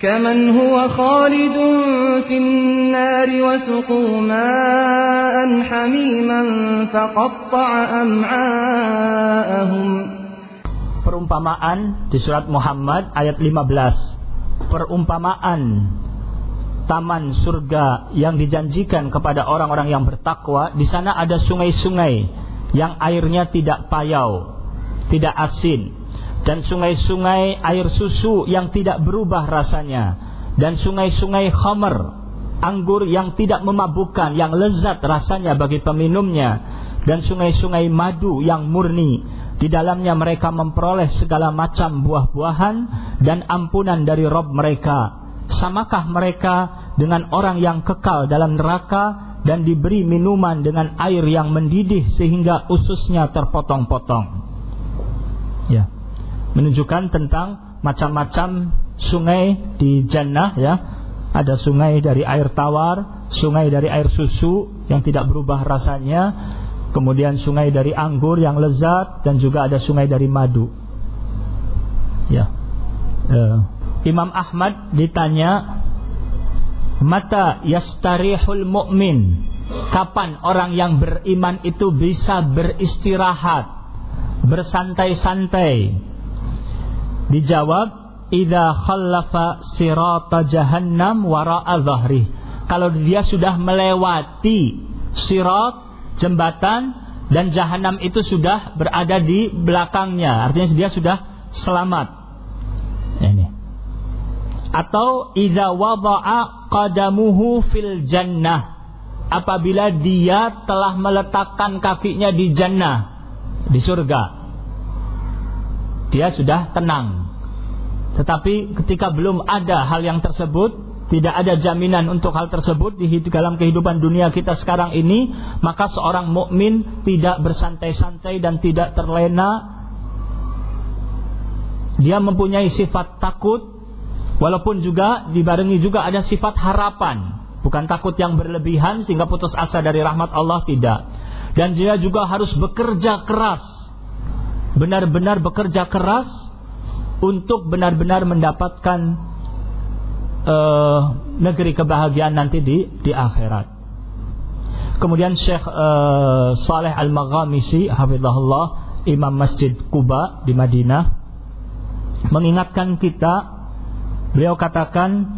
كمن هو خالد في النار وسقوا ماء حميما فقطع أمعاءهم Perumpamaan di surat Muhammad ayat 15 Perumpamaan taman surga yang dijanjikan kepada orang-orang yang bertakwa, di sana ada sungai-sungai yang airnya tidak payau, tidak asin, dan sungai-sungai air susu yang tidak berubah rasanya, dan sungai-sungai khamar, anggur yang tidak memabukkan, yang lezat rasanya bagi peminumnya, dan sungai-sungai madu yang murni. Di dalamnya mereka memperoleh segala macam buah-buahan dan ampunan dari Rob mereka Samakah mereka dengan orang yang kekal dalam neraka dan diberi minuman dengan air yang mendidih sehingga ususnya terpotong-potong? Ya. Menunjukkan tentang macam-macam sungai di jannah ya. Ada sungai dari air tawar, sungai dari air susu yang tidak berubah rasanya, kemudian sungai dari anggur yang lezat dan juga ada sungai dari madu. Ya. Uh, Imam Ahmad ditanya mata yastarihul mu'min kapan orang yang beriman itu bisa beristirahat bersantai-santai dijawab idza khallafa sirata jahannam wara'a dhahri. Kalau dia sudah melewati sirat jembatan dan jahanam itu sudah berada di belakangnya. Artinya dia sudah selamat. Ini. Atau idza wada'a qadamuhu fil jannah. Apabila dia telah meletakkan kakinya di jannah di surga dia sudah tenang tetapi ketika belum ada hal yang tersebut tidak ada jaminan untuk hal tersebut di dalam kehidupan dunia kita sekarang ini maka seorang mukmin tidak bersantai-santai dan tidak terlena dia mempunyai sifat takut Walaupun juga dibarengi juga ada sifat harapan, bukan takut yang berlebihan sehingga putus asa dari rahmat Allah tidak. Dan dia juga harus bekerja keras. Benar-benar bekerja keras untuk benar-benar mendapatkan uh, negeri kebahagiaan nanti di di akhirat. Kemudian Syekh uh, Saleh Al-Maghamisi hafizahullah Imam Masjid Kuba di Madinah mengingatkan kita Beliau katakan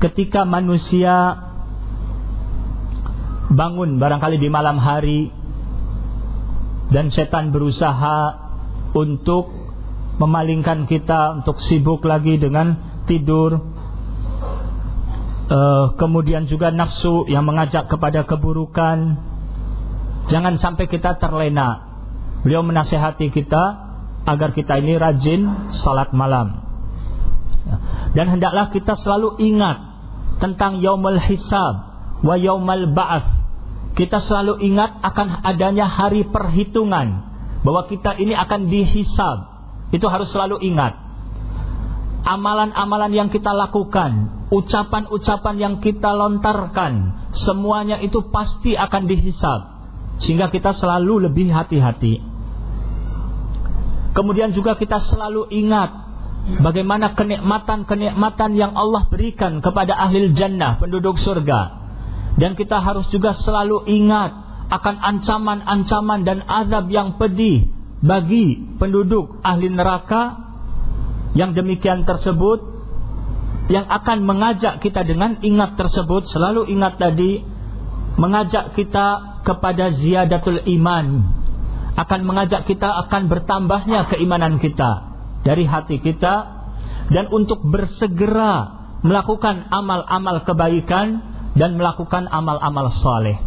ketika manusia bangun barangkali di malam hari dan setan berusaha untuk memalingkan kita untuk sibuk lagi dengan tidur. Uh, kemudian juga nafsu yang mengajak kepada keburukan. Jangan sampai kita terlena. Beliau menasehati kita agar kita ini rajin salat malam. Dan hendaklah kita selalu ingat tentang yaumul hisab wa yaumul ba'ats. Kita selalu ingat akan adanya hari perhitungan bahwa kita ini akan dihisab. Itu harus selalu ingat. Amalan-amalan yang kita lakukan, ucapan-ucapan yang kita lontarkan, semuanya itu pasti akan dihisab. Sehingga kita selalu lebih hati-hati. Kemudian juga kita selalu ingat Bagaimana kenikmatan-kenikmatan yang Allah berikan kepada ahli jannah, penduduk surga. Dan kita harus juga selalu ingat akan ancaman-ancaman dan azab yang pedih bagi penduduk ahli neraka yang demikian tersebut yang akan mengajak kita dengan ingat tersebut. Selalu ingat tadi mengajak kita kepada ziyadatul iman. Akan mengajak kita akan bertambahnya keimanan kita dari hati kita. Dan untuk bersegera melakukan amal-amal kebaikan dan melakukan amal-amal saleh.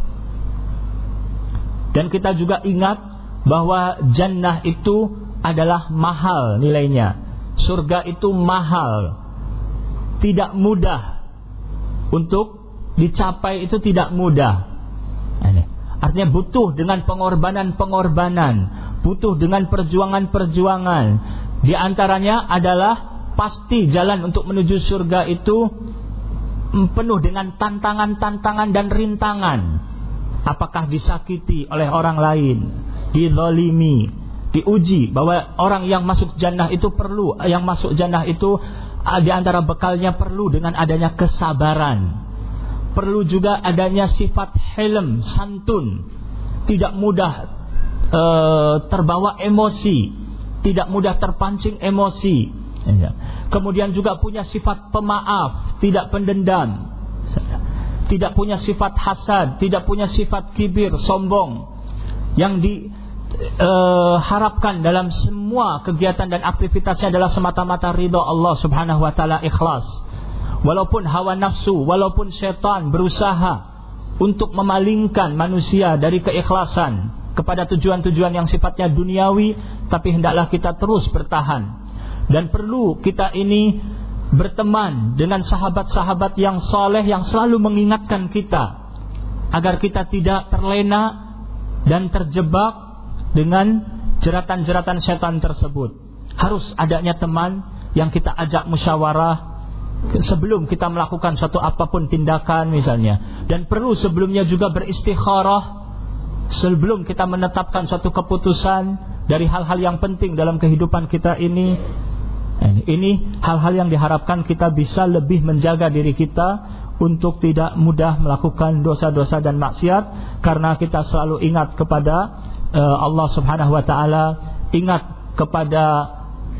Dan kita juga ingat bahwa jannah itu adalah mahal nilainya. Surga itu mahal. Tidak mudah untuk dicapai itu tidak mudah. Artinya butuh dengan pengorbanan-pengorbanan, butuh dengan perjuangan-perjuangan. Di antaranya adalah pasti jalan untuk menuju surga itu penuh dengan tantangan-tantangan dan rintangan. Apakah disakiti oleh orang lain, dizalimi, diuji bahwa orang yang masuk jannah itu perlu, yang masuk jannah itu di antara bekalnya perlu dengan adanya kesabaran perlu juga adanya sifat helm, santun, tidak mudah e, terbawa emosi, tidak mudah terpancing emosi. Ya. Kemudian juga punya sifat pemaaf, tidak pendendam. Tidak punya sifat hasad, tidak punya sifat kibir, sombong. Yang diharapkan e, dalam semua kegiatan dan aktivitasnya adalah semata-mata ridho Allah Subhanahu wa taala ikhlas walaupun hawa nafsu, walaupun syaitan berusaha untuk memalingkan manusia dari keikhlasan kepada tujuan-tujuan yang sifatnya duniawi, tapi hendaklah kita terus bertahan. Dan perlu kita ini berteman dengan sahabat-sahabat yang soleh yang selalu mengingatkan kita agar kita tidak terlena dan terjebak dengan jeratan-jeratan setan tersebut. Harus adanya teman yang kita ajak musyawarah, sebelum kita melakukan suatu apa pun tindakan misalnya dan perlu sebelumnya juga beristikharah sebelum kita menetapkan suatu keputusan dari hal-hal yang penting dalam kehidupan kita ini ini hal-hal yang diharapkan kita bisa lebih menjaga diri kita untuk tidak mudah melakukan dosa-dosa dan maksiat karena kita selalu ingat kepada uh, Allah Subhanahu wa taala ingat kepada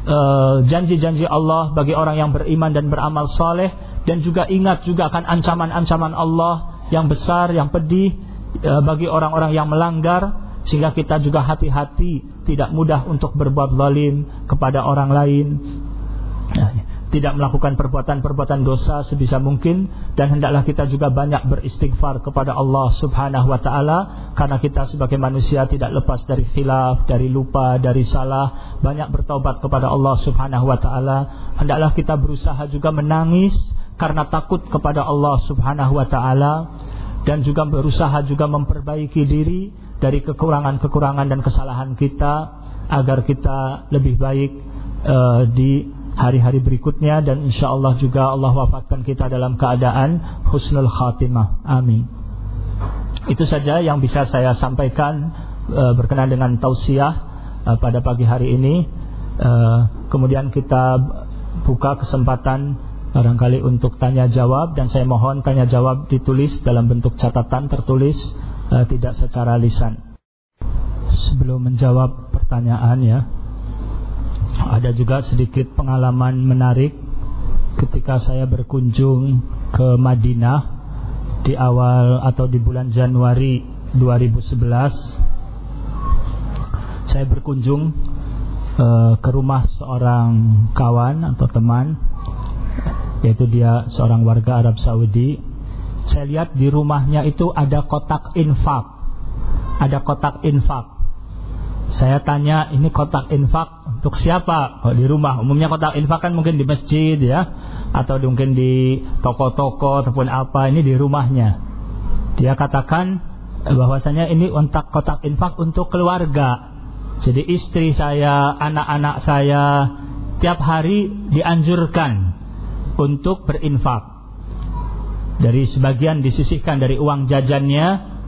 Eh, janji-janji uh, Allah bagi orang yang beriman dan beramal saleh dan juga ingat juga akan ancaman-ancaman Allah yang besar yang pedih uh, bagi orang-orang yang melanggar sehingga kita juga hati-hati tidak mudah untuk berbuat zalim kepada orang lain. Nah, tidak melakukan perbuatan-perbuatan dosa sebisa mungkin dan hendaklah kita juga banyak beristighfar kepada Allah Subhanahu wa taala karena kita sebagai manusia tidak lepas dari khilaf, dari lupa, dari salah, banyak bertaubat kepada Allah Subhanahu wa taala. Hendaklah kita berusaha juga menangis karena takut kepada Allah Subhanahu wa taala dan juga berusaha juga memperbaiki diri dari kekurangan-kekurangan dan kesalahan kita agar kita lebih baik uh, di hari-hari berikutnya dan insya Allah juga Allah wafatkan kita dalam keadaan husnul khatimah. Amin. Itu saja yang bisa saya sampaikan e, berkenaan dengan tausiah e, pada pagi hari ini. E, kemudian kita buka kesempatan barangkali untuk tanya jawab dan saya mohon tanya jawab ditulis dalam bentuk catatan tertulis tidak secara lisan. Sebelum menjawab pertanyaan ya, ada juga sedikit pengalaman menarik ketika saya berkunjung ke Madinah di awal atau di bulan Januari 2011 saya berkunjung uh, ke rumah seorang kawan atau teman yaitu dia seorang warga Arab Saudi. Saya lihat di rumahnya itu ada kotak infak. Ada kotak infak. Saya tanya ini kotak infak untuk siapa? Oh, di rumah. Umumnya kotak infak kan mungkin di masjid ya atau mungkin di toko-toko ataupun apa. Ini di rumahnya. Dia katakan bahwasanya ini untuk kotak infak untuk keluarga. Jadi istri saya, anak-anak saya tiap hari dianjurkan untuk berinfak. Dari sebagian disisihkan dari uang jajannya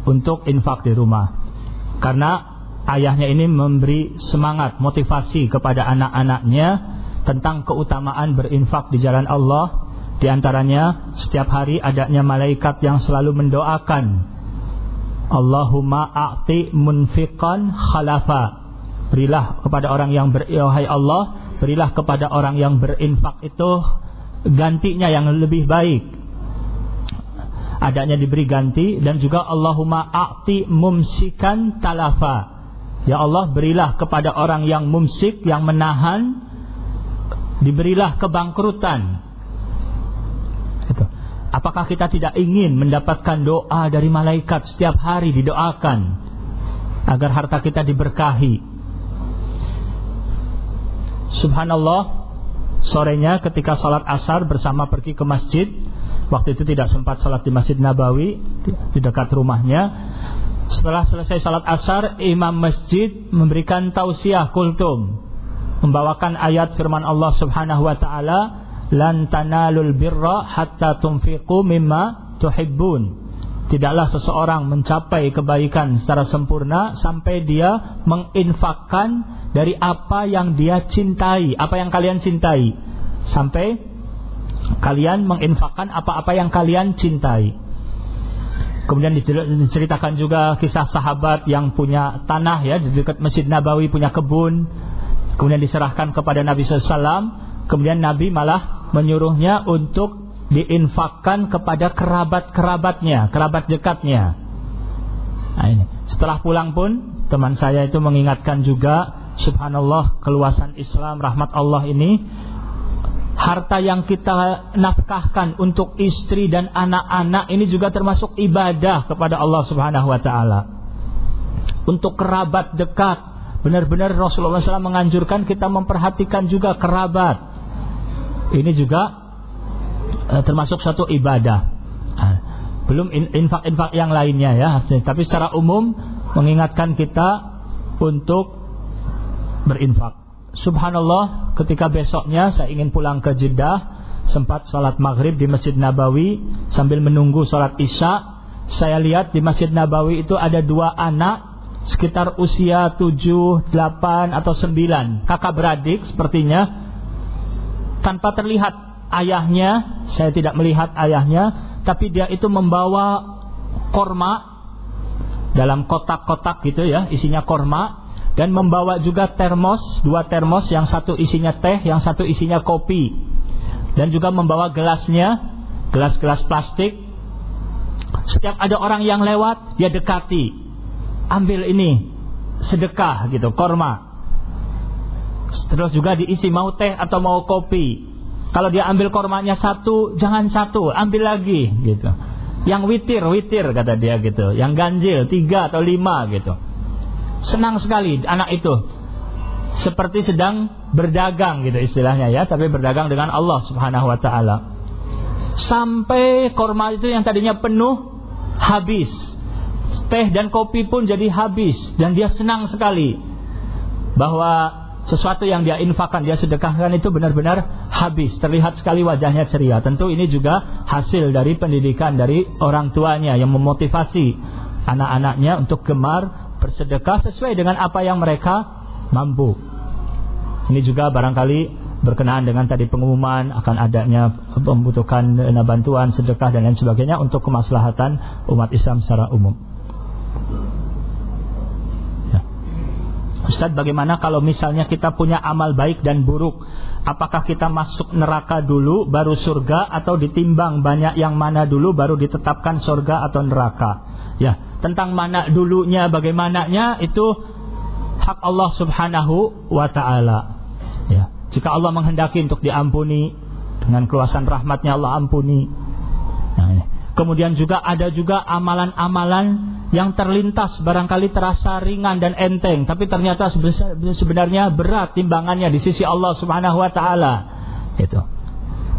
untuk infak di rumah. Karena ayahnya ini memberi semangat, motivasi kepada anak-anaknya tentang keutamaan berinfak di jalan Allah. Di antaranya setiap hari adanya malaikat yang selalu mendoakan Allahumma a'ti munfiqan khalafa. Berilah kepada orang yang berihai Allah, berilah kepada orang yang berinfak itu gantinya yang lebih baik. Adanya diberi ganti dan juga Allahumma a'ti mumsikan talafa Ya Allah berilah kepada orang yang mumsik Yang menahan Diberilah kebangkrutan Itu. Apakah kita tidak ingin mendapatkan doa dari malaikat Setiap hari didoakan Agar harta kita diberkahi Subhanallah Sorenya ketika sholat asar bersama pergi ke masjid waktu itu tidak sempat sholat di Masjid Nabawi di dekat rumahnya. Setelah selesai sholat asar, imam masjid memberikan tausiah kultum, membawakan ayat firman Allah Subhanahu wa taala, "Lan tanalul birra hatta tunfiqu mimma tuhibbun." Tidaklah seseorang mencapai kebaikan secara sempurna sampai dia menginfakkan dari apa yang dia cintai, apa yang kalian cintai. Sampai kalian menginfakkan apa-apa yang kalian cintai. Kemudian diceritakan juga kisah sahabat yang punya tanah ya di dekat Masjid Nabawi punya kebun. Kemudian diserahkan kepada Nabi SAW. Kemudian Nabi malah menyuruhnya untuk diinfakkan kepada kerabat-kerabatnya, kerabat dekatnya. Nah, ini. Setelah pulang pun teman saya itu mengingatkan juga subhanallah keluasan Islam rahmat Allah ini harta yang kita nafkahkan untuk istri dan anak-anak ini juga termasuk ibadah kepada Allah Subhanahu wa taala. Untuk kerabat dekat, benar-benar Rasulullah SAW menganjurkan kita memperhatikan juga kerabat. Ini juga Eh, termasuk satu ibadah. Ah, belum infak-infak yang lainnya ya, tapi secara umum mengingatkan kita untuk berinfak. Subhanallah, ketika besoknya saya ingin pulang ke Jeddah, sempat sholat maghrib di Masjid Nabawi sambil menunggu sholat isya. Saya lihat di Masjid Nabawi itu ada dua anak sekitar usia 7, 8 atau 9 kakak beradik sepertinya tanpa terlihat ayahnya, saya tidak melihat ayahnya, tapi dia itu membawa korma dalam kotak-kotak gitu ya, isinya korma dan membawa juga termos, dua termos, yang satu isinya teh, yang satu isinya kopi. Dan juga membawa gelasnya, gelas-gelas plastik. Setiap ada orang yang lewat, dia dekati. Ambil ini, sedekah gitu, korma. Terus juga diisi mau teh atau mau kopi. Kalau dia ambil kormanya satu, jangan satu, ambil lagi gitu. Yang witir, witir kata dia gitu. Yang ganjil tiga atau lima gitu. Senang sekali anak itu. Seperti sedang berdagang gitu istilahnya ya, tapi berdagang dengan Allah Subhanahu wa taala. Sampai korma itu yang tadinya penuh habis. Teh dan kopi pun jadi habis dan dia senang sekali bahwa sesuatu yang dia infakkan, dia sedekahkan itu benar-benar habis. Terlihat sekali wajahnya ceria. Tentu ini juga hasil dari pendidikan dari orang tuanya yang memotivasi anak-anaknya untuk gemar bersedekah sesuai dengan apa yang mereka mampu. Ini juga barangkali berkenaan dengan tadi pengumuman akan adanya membutuhkan bantuan sedekah dan lain sebagainya untuk kemaslahatan umat Islam secara umum. Ustaz bagaimana kalau misalnya kita punya amal baik dan buruk Apakah kita masuk neraka dulu baru surga Atau ditimbang banyak yang mana dulu baru ditetapkan surga atau neraka Ya tentang mana dulunya bagaimananya itu hak Allah subhanahu wa ta'ala Ya Jika Allah menghendaki untuk diampuni Dengan keluasan rahmatnya Allah ampuni Nah ini Kemudian juga ada juga amalan-amalan yang terlintas barangkali terasa ringan dan enteng, tapi ternyata sebenarnya berat timbangannya di sisi Allah Subhanahu wa taala. Itu.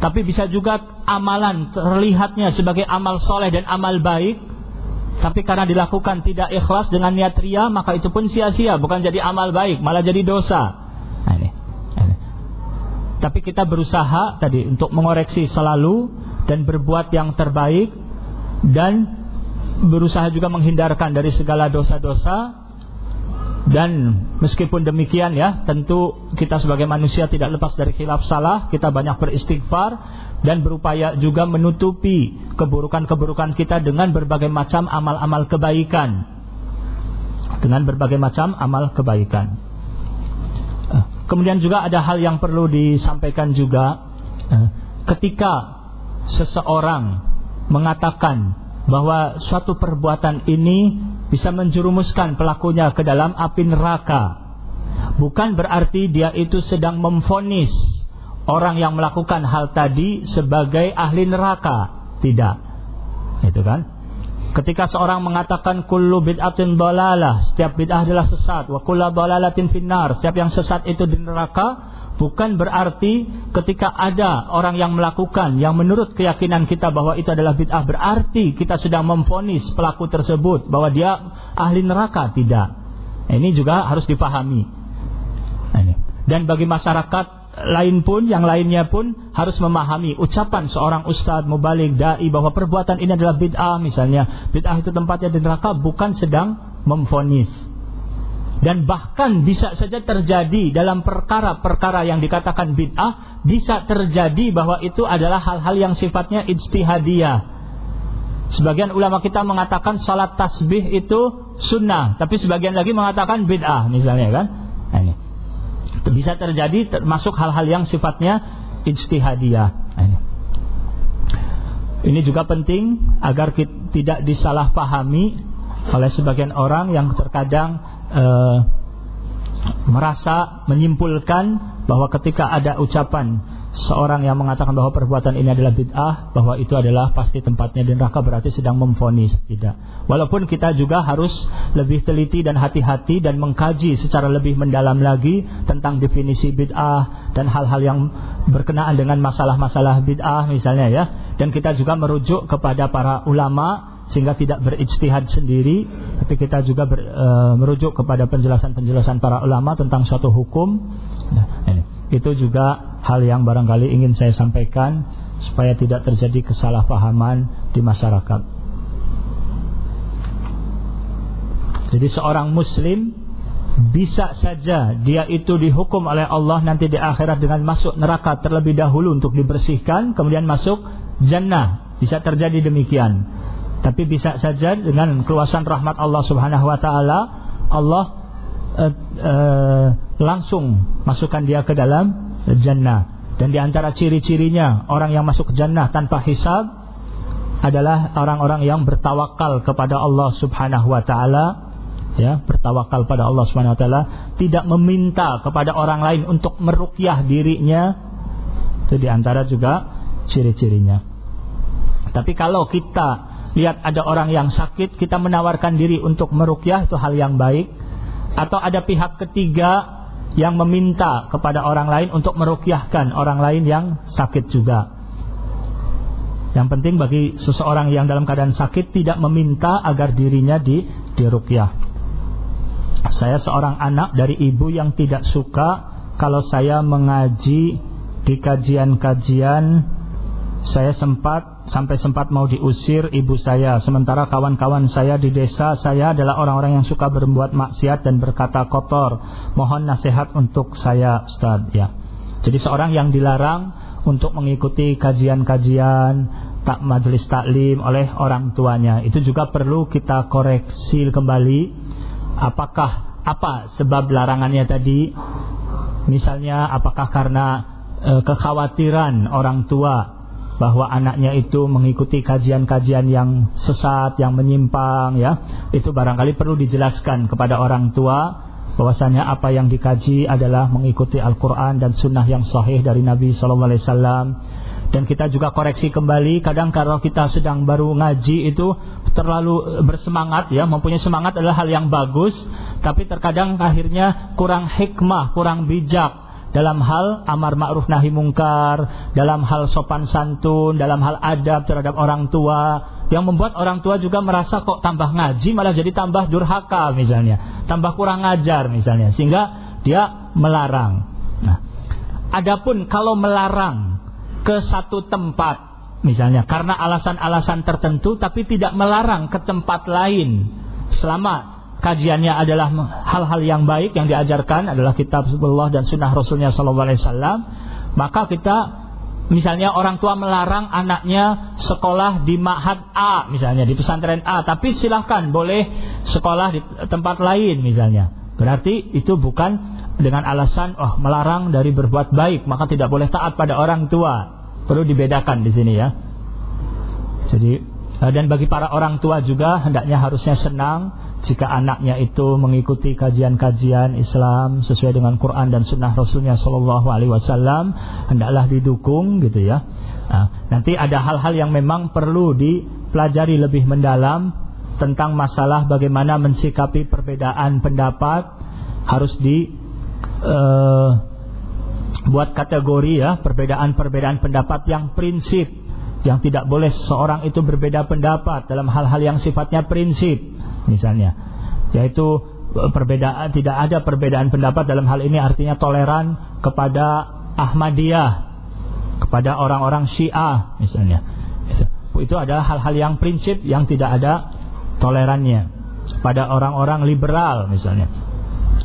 Tapi bisa juga amalan terlihatnya sebagai amal soleh dan amal baik, tapi karena dilakukan tidak ikhlas dengan niat ria, maka itu pun sia-sia, bukan jadi amal baik, malah jadi dosa. Nah, ini. ini. Tapi kita berusaha tadi untuk mengoreksi selalu dan berbuat yang terbaik dan berusaha juga menghindarkan dari segala dosa-dosa dan meskipun demikian ya tentu kita sebagai manusia tidak lepas dari khilaf salah kita banyak beristighfar dan berupaya juga menutupi keburukan-keburukan kita dengan berbagai macam amal-amal kebaikan. Dengan berbagai macam amal kebaikan. Eh, kemudian juga ada hal yang perlu disampaikan juga. Eh, ketika seseorang mengatakan bahwa suatu perbuatan ini bisa menjerumuskan pelakunya ke dalam api neraka. Bukan berarti dia itu sedang memfonis orang yang melakukan hal tadi sebagai ahli neraka. Tidak. Itu kan? Ketika seorang mengatakan kullu bid'atin dalalah, setiap bid'ah adalah sesat, wa kullu dalalatin finnar, setiap yang sesat itu di neraka, bukan berarti ketika ada orang yang melakukan yang menurut keyakinan kita bahwa itu adalah bid'ah berarti kita sedang memfonis pelaku tersebut bahwa dia ahli neraka tidak. Ini juga harus dipahami. Dan bagi masyarakat lain pun, yang lainnya pun harus memahami ucapan seorang ustadz, mubalik, da'i bahwa perbuatan ini adalah bid'ah misalnya. Bid'ah itu tempatnya di neraka bukan sedang memfonis. Dan bahkan bisa saja terjadi dalam perkara-perkara yang dikatakan bid'ah, bisa terjadi bahwa itu adalah hal-hal yang sifatnya ijtihadiyah. Sebagian ulama kita mengatakan salat tasbih itu sunnah, tapi sebagian lagi mengatakan bid'ah misalnya kan. Nah, ini bisa terjadi termasuk hal-hal yang sifatnya ijtihadiyah. Ini juga penting agar kita tidak disalahpahami oleh sebagian orang yang terkadang uh, merasa menyimpulkan bahwa ketika ada ucapan seorang yang mengatakan bahwa perbuatan ini adalah bid'ah, bahwa itu adalah pasti tempatnya di neraka berarti sedang memfonis tidak. Walaupun kita juga harus lebih teliti dan hati-hati dan mengkaji secara lebih mendalam lagi tentang definisi bid'ah dan hal-hal yang berkenaan dengan masalah-masalah bid'ah misalnya ya. Dan kita juga merujuk kepada para ulama sehingga tidak berijtihad sendiri tapi kita juga ber, e, merujuk kepada penjelasan-penjelasan para ulama tentang suatu hukum. Itu juga hal yang barangkali ingin saya sampaikan supaya tidak terjadi kesalahpahaman di masyarakat. Jadi seorang muslim bisa saja dia itu dihukum oleh Allah nanti di akhirat dengan masuk neraka terlebih dahulu untuk dibersihkan kemudian masuk jannah. Bisa terjadi demikian. Tapi bisa saja dengan keluasan rahmat Allah Subhanahu wa taala Allah uh, uh, langsung masukkan dia ke dalam jannah. Dan di antara ciri-cirinya orang yang masuk jannah tanpa hisab adalah orang-orang yang bertawakal kepada Allah Subhanahu wa taala ya, bertawakal pada Allah Subhanahu wa taala, tidak meminta kepada orang lain untuk merukyah dirinya. Itu di antara juga ciri-cirinya. Tapi kalau kita lihat ada orang yang sakit, kita menawarkan diri untuk merukyah itu hal yang baik. Atau ada pihak ketiga yang meminta kepada orang lain untuk merukyahkan orang lain yang sakit juga. Yang penting bagi seseorang yang dalam keadaan sakit tidak meminta agar dirinya di dirukyah. Saya seorang anak dari ibu yang tidak suka kalau saya mengaji di kajian-kajian saya sempat sampai sempat mau diusir ibu saya. Sementara kawan-kawan saya di desa saya adalah orang-orang yang suka berbuat maksiat dan berkata kotor. Mohon nasihat untuk saya Ustaz ya. Jadi seorang yang dilarang untuk mengikuti kajian-kajian tak majelis taklim oleh orang tuanya. Itu juga perlu kita koreksi kembali. Apakah apa sebab larangannya tadi? Misalnya apakah karena e, kekhawatiran orang tua bahwa anaknya itu mengikuti kajian-kajian yang sesat, yang menyimpang ya. Itu barangkali perlu dijelaskan kepada orang tua bahwasanya apa yang dikaji adalah mengikuti Al-Qur'an dan sunnah yang sahih dari Nabi sallallahu alaihi wasallam. Dan kita juga koreksi kembali kadang kalau kita sedang baru ngaji itu terlalu bersemangat ya, mempunyai semangat adalah hal yang bagus, tapi terkadang akhirnya kurang hikmah, kurang bijak dalam hal amar ma'ruf nahi mungkar, dalam hal sopan santun, dalam hal adab terhadap orang tua, yang membuat orang tua juga merasa kok tambah ngaji malah jadi tambah durhaka misalnya, tambah kurang ngajar misalnya, sehingga dia melarang. Nah, adapun kalau melarang ke satu tempat misalnya karena alasan-alasan tertentu tapi tidak melarang ke tempat lain selama kajiannya adalah hal-hal yang baik yang diajarkan adalah kitab Allah dan sunnah Rasulnya Sallallahu Alaihi Wasallam, maka kita misalnya orang tua melarang anaknya sekolah di ma'had A misalnya di pesantren A, tapi silahkan boleh sekolah di tempat lain misalnya. Berarti itu bukan dengan alasan oh melarang dari berbuat baik maka tidak boleh taat pada orang tua. Perlu dibedakan di sini ya. Jadi eh, dan bagi para orang tua juga hendaknya harusnya senang jika anaknya itu mengikuti kajian-kajian Islam sesuai dengan Quran dan Sunnah Rasulnya Shallallahu Alaihi Wasallam hendaklah didukung gitu ya. Nah, nanti ada hal-hal yang memang perlu dipelajari lebih mendalam tentang masalah bagaimana mensikapi perbedaan pendapat harus di uh, buat kategori ya perbedaan-perbedaan pendapat yang prinsip yang tidak boleh seorang itu berbeda pendapat dalam hal-hal yang sifatnya prinsip misalnya. Yaitu e, perbedaan tidak ada perbedaan pendapat dalam hal ini. Artinya toleran kepada Ahmadiyah kepada orang-orang Syiah misalnya. Itu adalah hal-hal yang prinsip yang tidak ada tolerannya pada orang-orang liberal misalnya.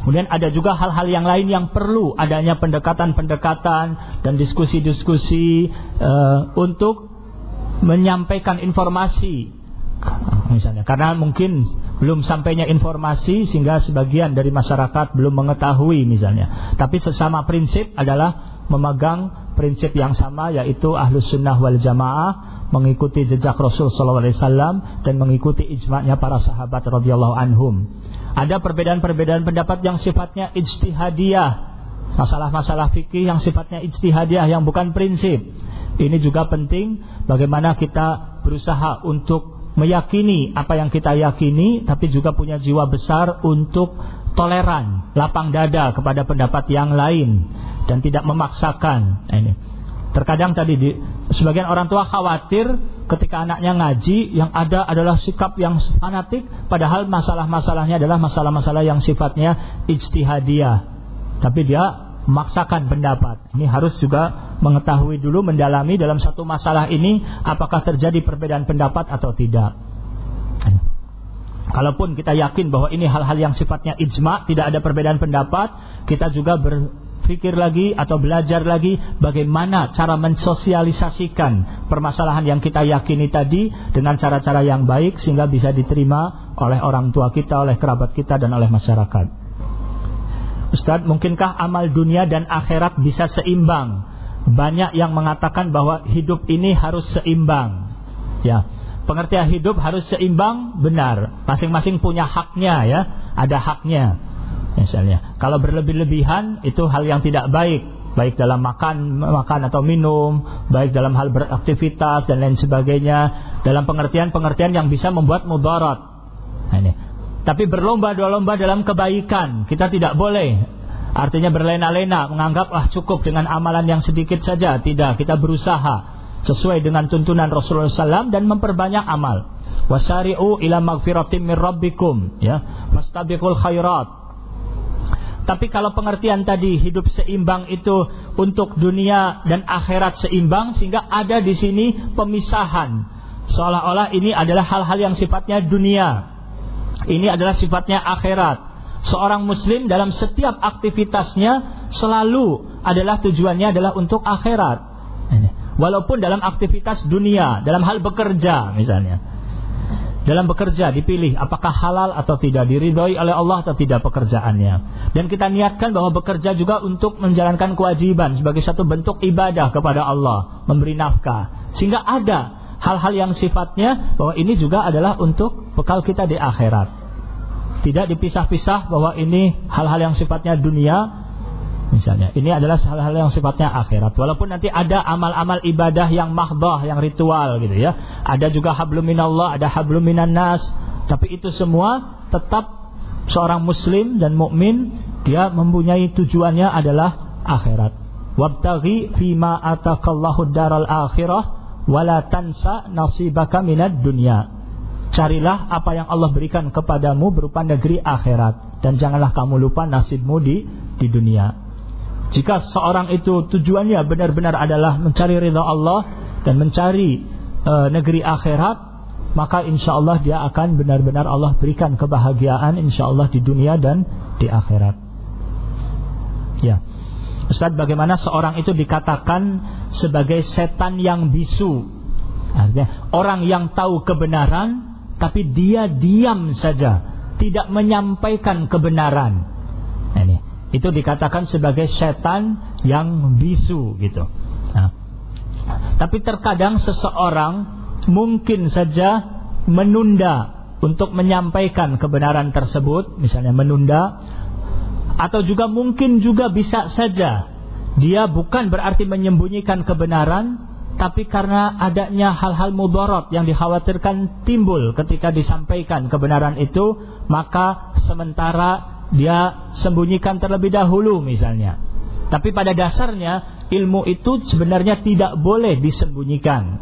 Kemudian ada juga hal-hal yang lain yang perlu adanya pendekatan-pendekatan dan diskusi-diskusi uh, untuk menyampaikan informasi misalnya. Karena mungkin belum sampainya informasi sehingga sebagian dari masyarakat belum mengetahui misalnya. Tapi sesama prinsip adalah memegang prinsip yang sama yaitu ahlus sunnah wal jamaah mengikuti jejak Rasul wasallam dan mengikuti ijma'nya para sahabat radhiyallahu anhum. Ada perbedaan-perbedaan pendapat yang sifatnya ijtihadiyah. Masalah-masalah fikih yang sifatnya ijtihadiyah yang bukan prinsip. Ini juga penting bagaimana kita berusaha untuk meyakini apa yang kita yakini tapi juga punya jiwa besar untuk toleran, lapang dada kepada pendapat yang lain dan tidak memaksakan. Nah, ini. Terkadang tadi di, sebagian orang tua khawatir ketika anaknya ngaji yang ada adalah sikap yang fanatik padahal masalah-masalahnya adalah masalah-masalah yang sifatnya ijtihadiyah. Tapi dia memaksakan pendapat. Ini harus juga mengetahui dulu, mendalami dalam satu masalah ini apakah terjadi perbedaan pendapat atau tidak. Kalaupun kita yakin bahwa ini hal-hal yang sifatnya ijma, tidak ada perbedaan pendapat, kita juga berpikir lagi atau belajar lagi bagaimana cara mensosialisasikan permasalahan yang kita yakini tadi dengan cara-cara yang baik sehingga bisa diterima oleh orang tua kita, oleh kerabat kita dan oleh masyarakat. Ustaz, mungkinkah amal dunia dan akhirat bisa seimbang? Banyak yang mengatakan bahwa hidup ini harus seimbang. Ya, pengertian hidup harus seimbang benar. Masing-masing punya haknya ya, ada haknya. Misalnya, kalau berlebih-lebihan itu hal yang tidak baik, baik dalam makan, makan atau minum, baik dalam hal beraktivitas dan lain sebagainya, dalam pengertian-pengertian yang bisa membuat mudarat. Nah, ini. Tapi berlomba-lomba dalam kebaikan. Kita tidak boleh. Artinya berlena-lena Menganggap ah cukup dengan amalan yang sedikit saja. Tidak, kita berusaha Sesuai dengan tuntunan Rasulullah SAW Dan memperbanyak amal. Wasari'u ila magfiratim min rabbikum ya. Fastabiqul khairat. Tapi kalau pengertian tadi hidup seimbang itu untuk dunia dan akhirat seimbang sehingga ada di sini pemisahan. Seolah-olah ini adalah hal-hal yang sifatnya dunia ini adalah sifatnya akhirat. Seorang muslim dalam setiap aktivitasnya selalu adalah tujuannya adalah untuk akhirat. Walaupun dalam aktivitas dunia, dalam hal bekerja misalnya. Dalam bekerja dipilih apakah halal atau tidak diridhoi oleh Allah atau tidak pekerjaannya. Dan kita niatkan bahwa bekerja juga untuk menjalankan kewajiban sebagai satu bentuk ibadah kepada Allah, memberi nafkah. Sehingga ada hal-hal yang sifatnya bahwa ini juga adalah untuk bekal kita di akhirat. Tidak dipisah-pisah bahwa ini hal-hal yang sifatnya dunia misalnya. Ini adalah hal-hal yang sifatnya akhirat. Walaupun nanti ada amal-amal ibadah yang mahdah, yang ritual gitu ya. Ada juga hablum minallah, ada hablum minan nas. Tapi itu semua tetap seorang muslim dan mukmin dia mempunyai tujuannya adalah akhirat. Wabtaghi fima atakallahu daral akhirah wala tansa nasibaka minad dunya. Carilah apa yang Allah berikan kepadamu berupa negeri akhirat dan janganlah kamu lupa nasibmu di di dunia. Jika seorang itu tujuannya benar-benar adalah mencari ridha Allah dan mencari e, negeri akhirat, maka insya Allah dia akan benar-benar Allah berikan kebahagiaan insya Allah di dunia dan di akhirat. Ya. Ustaz bagaimana seorang itu dikatakan sebagai setan yang bisu Artinya orang yang tahu kebenaran Tapi dia diam saja Tidak menyampaikan kebenaran ini, Itu dikatakan sebagai setan yang bisu gitu nah. Tapi terkadang seseorang mungkin saja menunda untuk menyampaikan kebenaran tersebut Misalnya menunda atau juga mungkin juga bisa saja dia bukan berarti menyembunyikan kebenaran tapi karena adanya hal-hal mudarat yang dikhawatirkan timbul ketika disampaikan kebenaran itu maka sementara dia sembunyikan terlebih dahulu misalnya. Tapi pada dasarnya ilmu itu sebenarnya tidak boleh disembunyikan.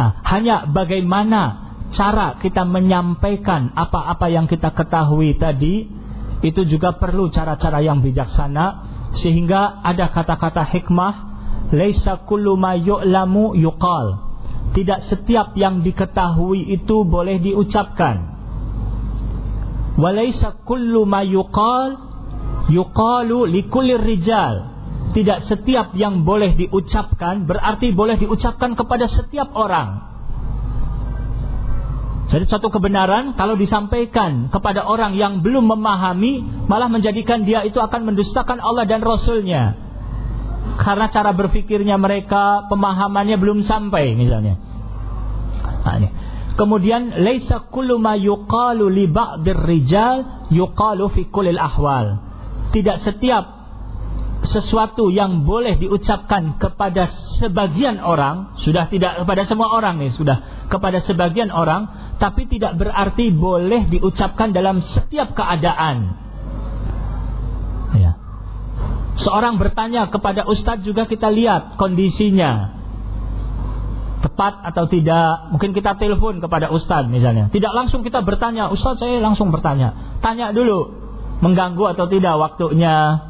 Ah, hanya bagaimana cara kita menyampaikan apa-apa yang kita ketahui tadi itu juga perlu cara-cara yang bijaksana sehingga ada kata-kata hikmah laisa kullu ma yu'lamu yuqal tidak setiap yang diketahui itu boleh diucapkan. Walaysa kullu ma yuqal yuqalu likulli rijal. Tidak setiap yang boleh diucapkan berarti boleh diucapkan kepada setiap orang. Jadi suatu kebenaran kalau disampaikan kepada orang yang belum memahami malah menjadikan dia itu akan mendustakan Allah dan Rasulnya karena cara berpikirnya mereka, pemahamannya belum sampai misalnya. Nah, ini. Kemudian laisa kullu ma yuqalu li ba'dir rijal yuqalu fi kullil ahwal. Tidak setiap sesuatu yang boleh diucapkan kepada sebagian orang, sudah tidak kepada semua orang nih, sudah kepada sebagian orang, tapi tidak berarti boleh diucapkan dalam setiap keadaan. Ya. Seorang bertanya kepada ustadz juga kita lihat kondisinya. Tepat atau tidak. Mungkin kita telepon kepada ustadz misalnya. Tidak langsung kita bertanya. Ustadz saya langsung bertanya. Tanya dulu. Mengganggu atau tidak waktunya.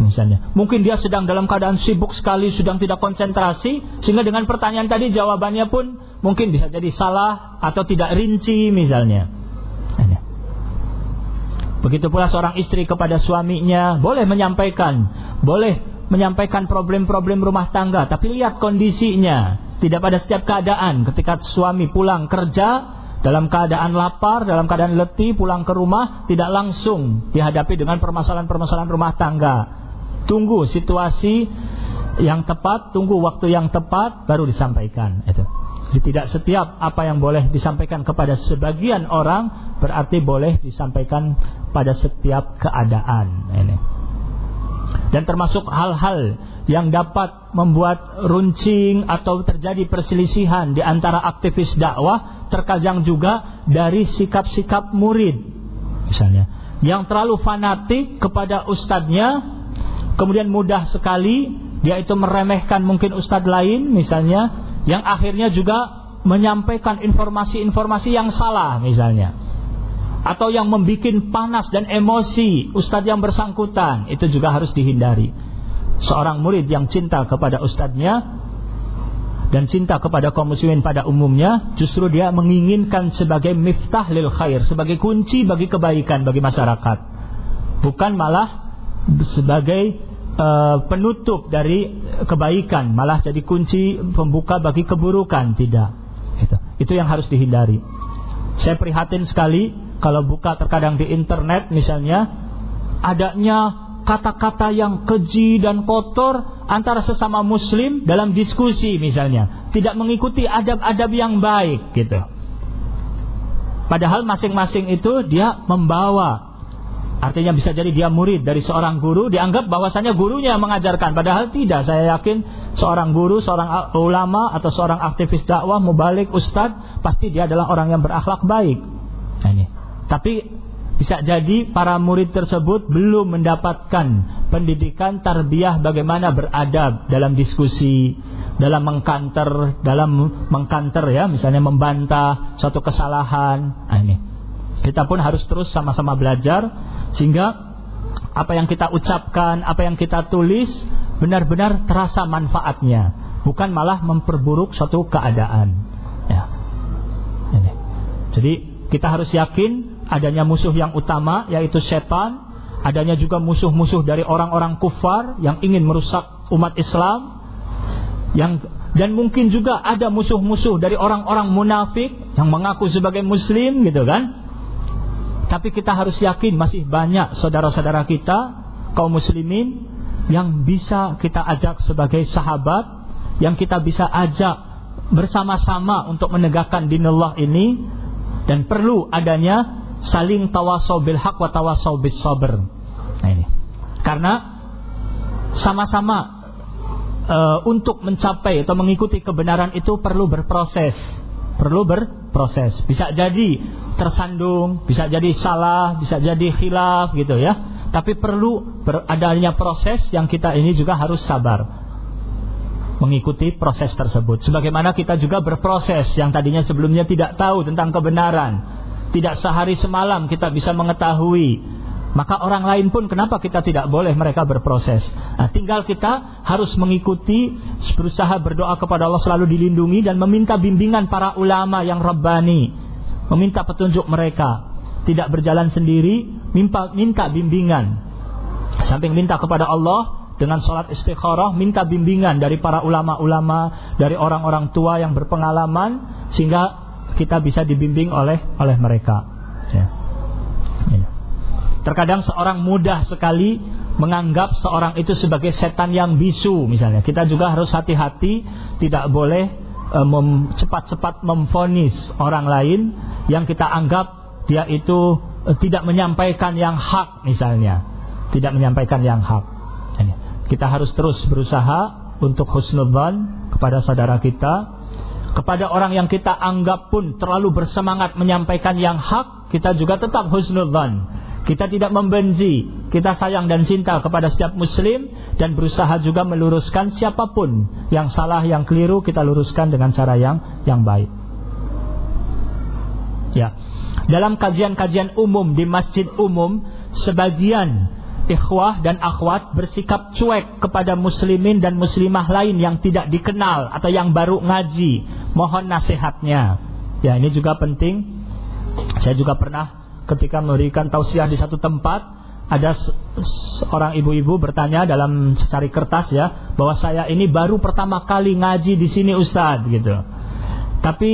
Misalnya. Mungkin dia sedang dalam keadaan sibuk sekali. Sedang tidak konsentrasi. Sehingga dengan pertanyaan tadi jawabannya pun mungkin bisa jadi salah. Atau tidak rinci misalnya. Begitu pula seorang istri kepada suaminya boleh menyampaikan, boleh menyampaikan problem-problem rumah tangga, tapi lihat kondisinya. Tidak pada setiap keadaan ketika suami pulang kerja dalam keadaan lapar, dalam keadaan letih, pulang ke rumah tidak langsung dihadapi dengan permasalahan-permasalahan rumah tangga. Tunggu situasi yang tepat, tunggu waktu yang tepat baru disampaikan. Itu. Tidak setiap apa yang boleh disampaikan kepada sebagian orang berarti boleh disampaikan pada setiap keadaan. Ini. Dan termasuk hal-hal yang dapat membuat runcing atau terjadi perselisihan di antara aktivis dakwah terkadang juga dari sikap-sikap murid. Misalnya, yang terlalu fanatik kepada ustadznya, kemudian mudah sekali dia itu meremehkan mungkin ustadz lain misalnya yang akhirnya juga menyampaikan informasi-informasi yang salah misalnya. Atau yang membuat panas dan emosi ustadz yang bersangkutan. Itu juga harus dihindari. Seorang murid yang cinta kepada ustadznya dan cinta kepada kaum muslimin pada umumnya justru dia menginginkan sebagai miftah lil khair sebagai kunci bagi kebaikan bagi masyarakat. Bukan malah sebagai uh, penutup dari kebaikan, malah jadi kunci pembuka bagi keburukan, tidak. Itu, itu yang harus dihindari. Saya prihatin sekali kalau buka terkadang di internet misalnya adanya kata-kata yang keji dan kotor antara sesama muslim dalam diskusi misalnya, tidak mengikuti adab-adab yang baik gitu. Padahal masing-masing itu dia membawa Artinya bisa jadi dia murid dari seorang guru dianggap bahwasanya gurunya mengajarkan padahal tidak. Saya yakin seorang guru, seorang ulama atau seorang aktivis dakwah, mubalik, ustadz pasti dia adalah orang yang berakhlak baik. Nah, ini. Tapi bisa jadi para murid tersebut belum mendapatkan pendidikan tarbiyah bagaimana beradab dalam diskusi, dalam mengkanter, dalam mengkanter ya, misalnya membantah suatu kesalahan. Nah, ini. Kita pun harus terus sama-sama belajar sehingga apa yang kita ucapkan, apa yang kita tulis benar-benar terasa manfaatnya, bukan malah memperburuk suatu keadaan. Ya. Ini. Jadi kita harus yakin adanya musuh yang utama yaitu setan, adanya juga musuh-musuh dari orang-orang kufar yang ingin merusak umat Islam yang dan mungkin juga ada musuh-musuh dari orang-orang munafik yang mengaku sebagai muslim gitu kan tapi kita harus yakin masih banyak saudara-saudara kita kaum muslimin yang bisa kita ajak sebagai sahabat, yang kita bisa ajak bersama-sama untuk menegakkan dinullah ini dan perlu adanya saling tawasau bil haq wa tawasau bis sabr. Nah ini. Karena sama-sama uh, untuk mencapai atau mengikuti kebenaran itu perlu berproses perlu berproses. Bisa jadi tersandung, bisa jadi salah, bisa jadi khilaf gitu ya. Tapi perlu adanya proses yang kita ini juga harus sabar mengikuti proses tersebut. Sebagaimana kita juga berproses yang tadinya sebelumnya tidak tahu tentang kebenaran. Tidak sehari semalam kita bisa mengetahui. Maka orang lain pun kenapa kita tidak boleh mereka berproses. Nah, tinggal kita harus mengikuti, berusaha berdoa kepada Allah selalu dilindungi dan meminta bimbingan para ulama yang rabbani. Meminta petunjuk mereka. Tidak berjalan sendiri, minta, minta bimbingan. Samping minta kepada Allah, dengan sholat istikharah minta bimbingan dari para ulama-ulama dari orang-orang tua yang berpengalaman sehingga kita bisa dibimbing oleh oleh mereka ya. Terkadang seorang mudah sekali menganggap seorang itu sebagai setan yang bisu misalnya kita juga harus hati-hati tidak boleh e, cepat-cepat memfonis orang lain yang kita anggap dia itu e, tidak menyampaikan yang hak misalnya tidak menyampaikan yang hak kita harus terus berusaha untuk husnudzan kepada saudara kita. Kepada orang yang kita anggap pun terlalu bersemangat menyampaikan yang hak, kita juga tetap husnudzan. Kita tidak membenci, kita sayang dan cinta kepada setiap muslim dan berusaha juga meluruskan siapa pun yang salah, yang keliru kita luruskan dengan cara yang yang baik. Ya. Dalam kajian-kajian umum di masjid umum, sebagian ikhwah dan akhwat bersikap cuek kepada muslimin dan muslimah lain yang tidak dikenal atau yang baru ngaji. Mohon nasihatnya. Ya, ini juga penting. Saya juga pernah ketika memberikan tausiah di satu tempat ada seorang ibu-ibu bertanya dalam secari kertas ya bahwa saya ini baru pertama kali ngaji di sini Ustadz gitu. Tapi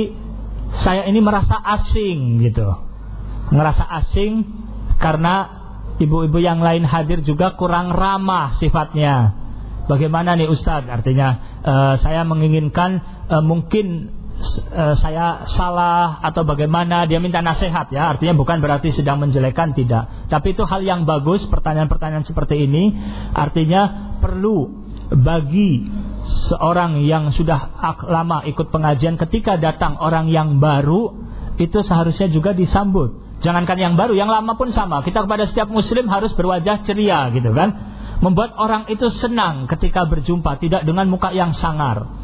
saya ini merasa asing gitu. Merasa asing karena ibu-ibu yang lain hadir juga kurang ramah sifatnya. Bagaimana nih Ustadz? Artinya uh, saya menginginkan uh, mungkin uh, saya salah atau bagaimana dia minta nasihat ya. Artinya bukan berarti sedang menjelekan tidak. Tapi itu hal yang bagus pertanyaan-pertanyaan seperti ini. Artinya perlu bagi seorang yang sudah lama ikut pengajian ketika datang orang yang baru itu seharusnya juga disambut Jangankan yang baru, yang lama pun sama. Kita kepada setiap muslim harus berwajah ceria gitu kan. Membuat orang itu senang ketika berjumpa, tidak dengan muka yang sangar.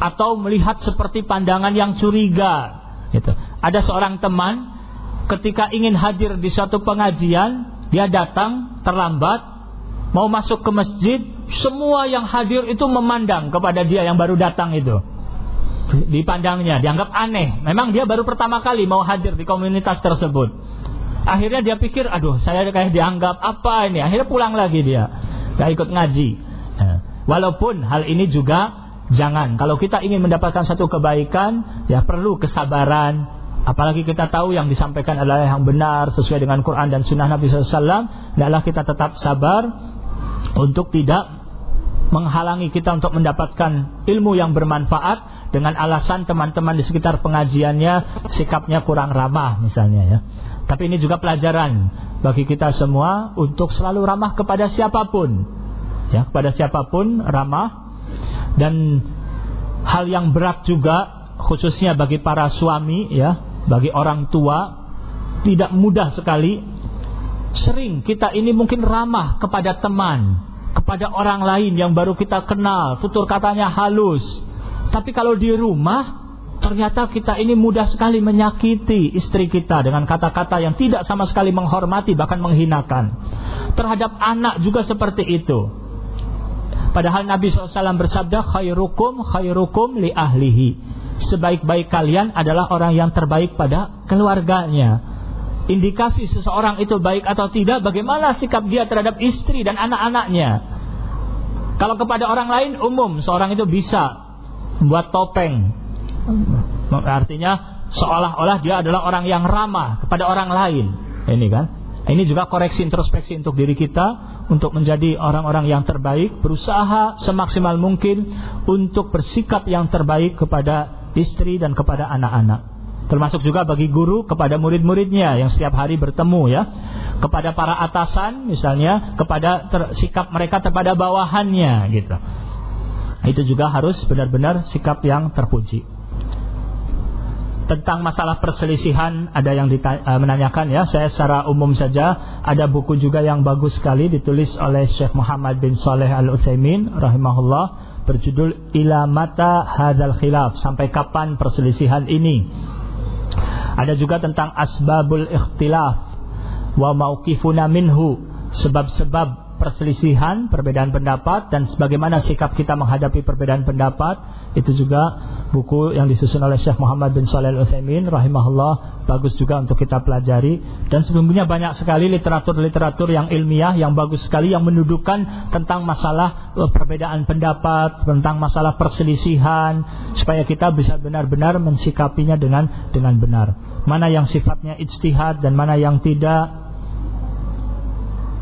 Atau melihat seperti pandangan yang curiga. Gitu. Ada seorang teman ketika ingin hadir di suatu pengajian, dia datang terlambat, mau masuk ke masjid, semua yang hadir itu memandang kepada dia yang baru datang itu dipandangnya, dianggap aneh. Memang dia baru pertama kali mau hadir di komunitas tersebut. Akhirnya dia pikir, aduh saya kayak dianggap apa ini. Akhirnya pulang lagi dia, gak ikut ngaji. Ya. Walaupun hal ini juga jangan. Kalau kita ingin mendapatkan satu kebaikan, ya perlu kesabaran. Apalagi kita tahu yang disampaikan adalah yang benar sesuai dengan Quran dan Sunnah Nabi SAW. Adalah kita tetap sabar untuk tidak menghalangi kita untuk mendapatkan ilmu yang bermanfaat dengan alasan teman-teman di sekitar pengajiannya sikapnya kurang ramah misalnya ya. Tapi ini juga pelajaran bagi kita semua untuk selalu ramah kepada siapa pun. Ya, kepada siapa pun ramah dan hal yang berat juga khususnya bagi para suami ya, bagi orang tua tidak mudah sekali sering kita ini mungkin ramah kepada teman kepada orang lain yang baru kita kenal, tutur katanya halus. Tapi kalau di rumah, ternyata kita ini mudah sekali menyakiti istri kita dengan kata-kata yang tidak sama sekali menghormati, bahkan menghinakan. Terhadap anak juga seperti itu. Padahal Nabi SAW bersabda, khairukum khairukum li ahlihi. Sebaik-baik kalian adalah orang yang terbaik pada keluarganya indikasi seseorang itu baik atau tidak, bagaimana sikap dia terhadap istri dan anak-anaknya. Kalau kepada orang lain umum, seorang itu bisa membuat topeng. Artinya seolah-olah dia adalah orang yang ramah kepada orang lain. Ini kan? Ini juga koreksi introspeksi untuk diri kita untuk menjadi orang-orang yang terbaik, berusaha semaksimal mungkin untuk bersikap yang terbaik kepada istri dan kepada anak-anak. Termasuk juga bagi guru kepada murid-muridnya yang setiap hari bertemu ya. Kepada para atasan misalnya, kepada ter, sikap mereka kepada bawahannya gitu. Itu juga harus benar-benar sikap yang terpuji. Tentang masalah perselisihan ada yang uh, menanyakan ya saya secara umum saja ada buku juga yang bagus sekali ditulis oleh Syekh Muhammad bin Saleh Al Utsaimin rahimahullah berjudul Ila Mata Hadzal Khilaf sampai kapan perselisihan ini? Ada juga tentang asbabul ikhtilaf wa mauqifuna minhu sebab-sebab perselisihan, perbedaan pendapat dan sebagaimana sikap kita menghadapi perbedaan pendapat itu juga buku yang disusun oleh Syekh Muhammad bin Shalih Al-Utsaimin rahimahullah bagus juga untuk kita pelajari. Dan sebelumnya banyak sekali literatur-literatur yang ilmiah yang bagus sekali yang mendudukan tentang masalah eh, perbedaan pendapat, tentang masalah perselisihan supaya kita bisa benar-benar mensikapinya dengan dengan benar. Mana yang sifatnya ijtihad dan mana yang tidak.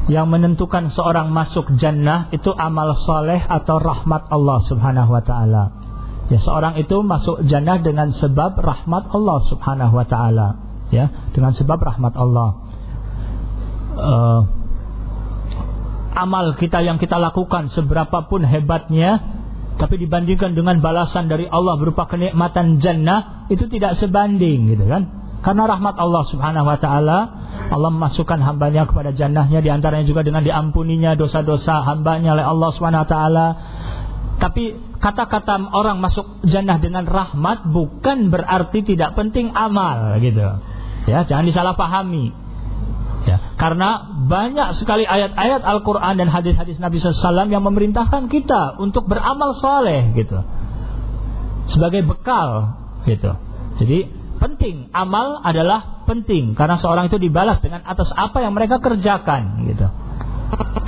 Yang menentukan seorang masuk jannah itu amal soleh atau rahmat Allah subhanahu wa ta'ala ya seorang itu masuk jannah dengan sebab rahmat Allah subhanahu wa ta'ala. Ya dengan sebab rahmat Allah. Uh, amal kita yang kita lakukan seberapapun hebatnya tapi dibandingkan dengan balasan dari Allah berupa kenikmatan jannah itu tidak sebanding gitu kan? Karena rahmat Allah subhanahu wa ta'ala Allah memasukkan hambanya kepada jannahnya di antaranya juga dengan diampuninya dosa-dosa hambanya oleh Allah SWT. Tapi kata-kata orang masuk jannah dengan rahmat bukan berarti tidak penting amal gitu. Ya, jangan disalahpahami. Ya, karena banyak sekali ayat-ayat Al-Quran dan hadis-hadis Nabi SAW yang memerintahkan kita untuk beramal soleh gitu, sebagai bekal gitu. Jadi penting, amal adalah penting karena seorang itu dibalas dengan atas apa yang mereka kerjakan gitu.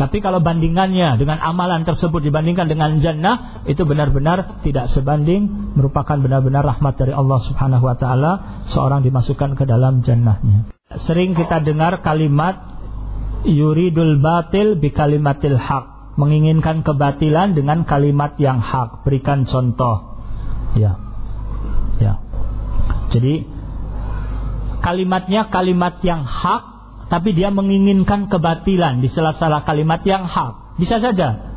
Tapi kalau bandingannya dengan amalan tersebut dibandingkan dengan jannah itu benar-benar tidak sebanding merupakan benar-benar rahmat dari Allah Subhanahu wa taala seorang dimasukkan ke dalam jannahnya. Sering kita dengar kalimat yuridul batil bi kalimatil haq, menginginkan kebatilan dengan kalimat yang hak. Berikan contoh. Ya. Ya. Jadi kalimatnya kalimat yang hak tapi dia menginginkan kebatilan di sela-sela kalimat yang hak. Bisa saja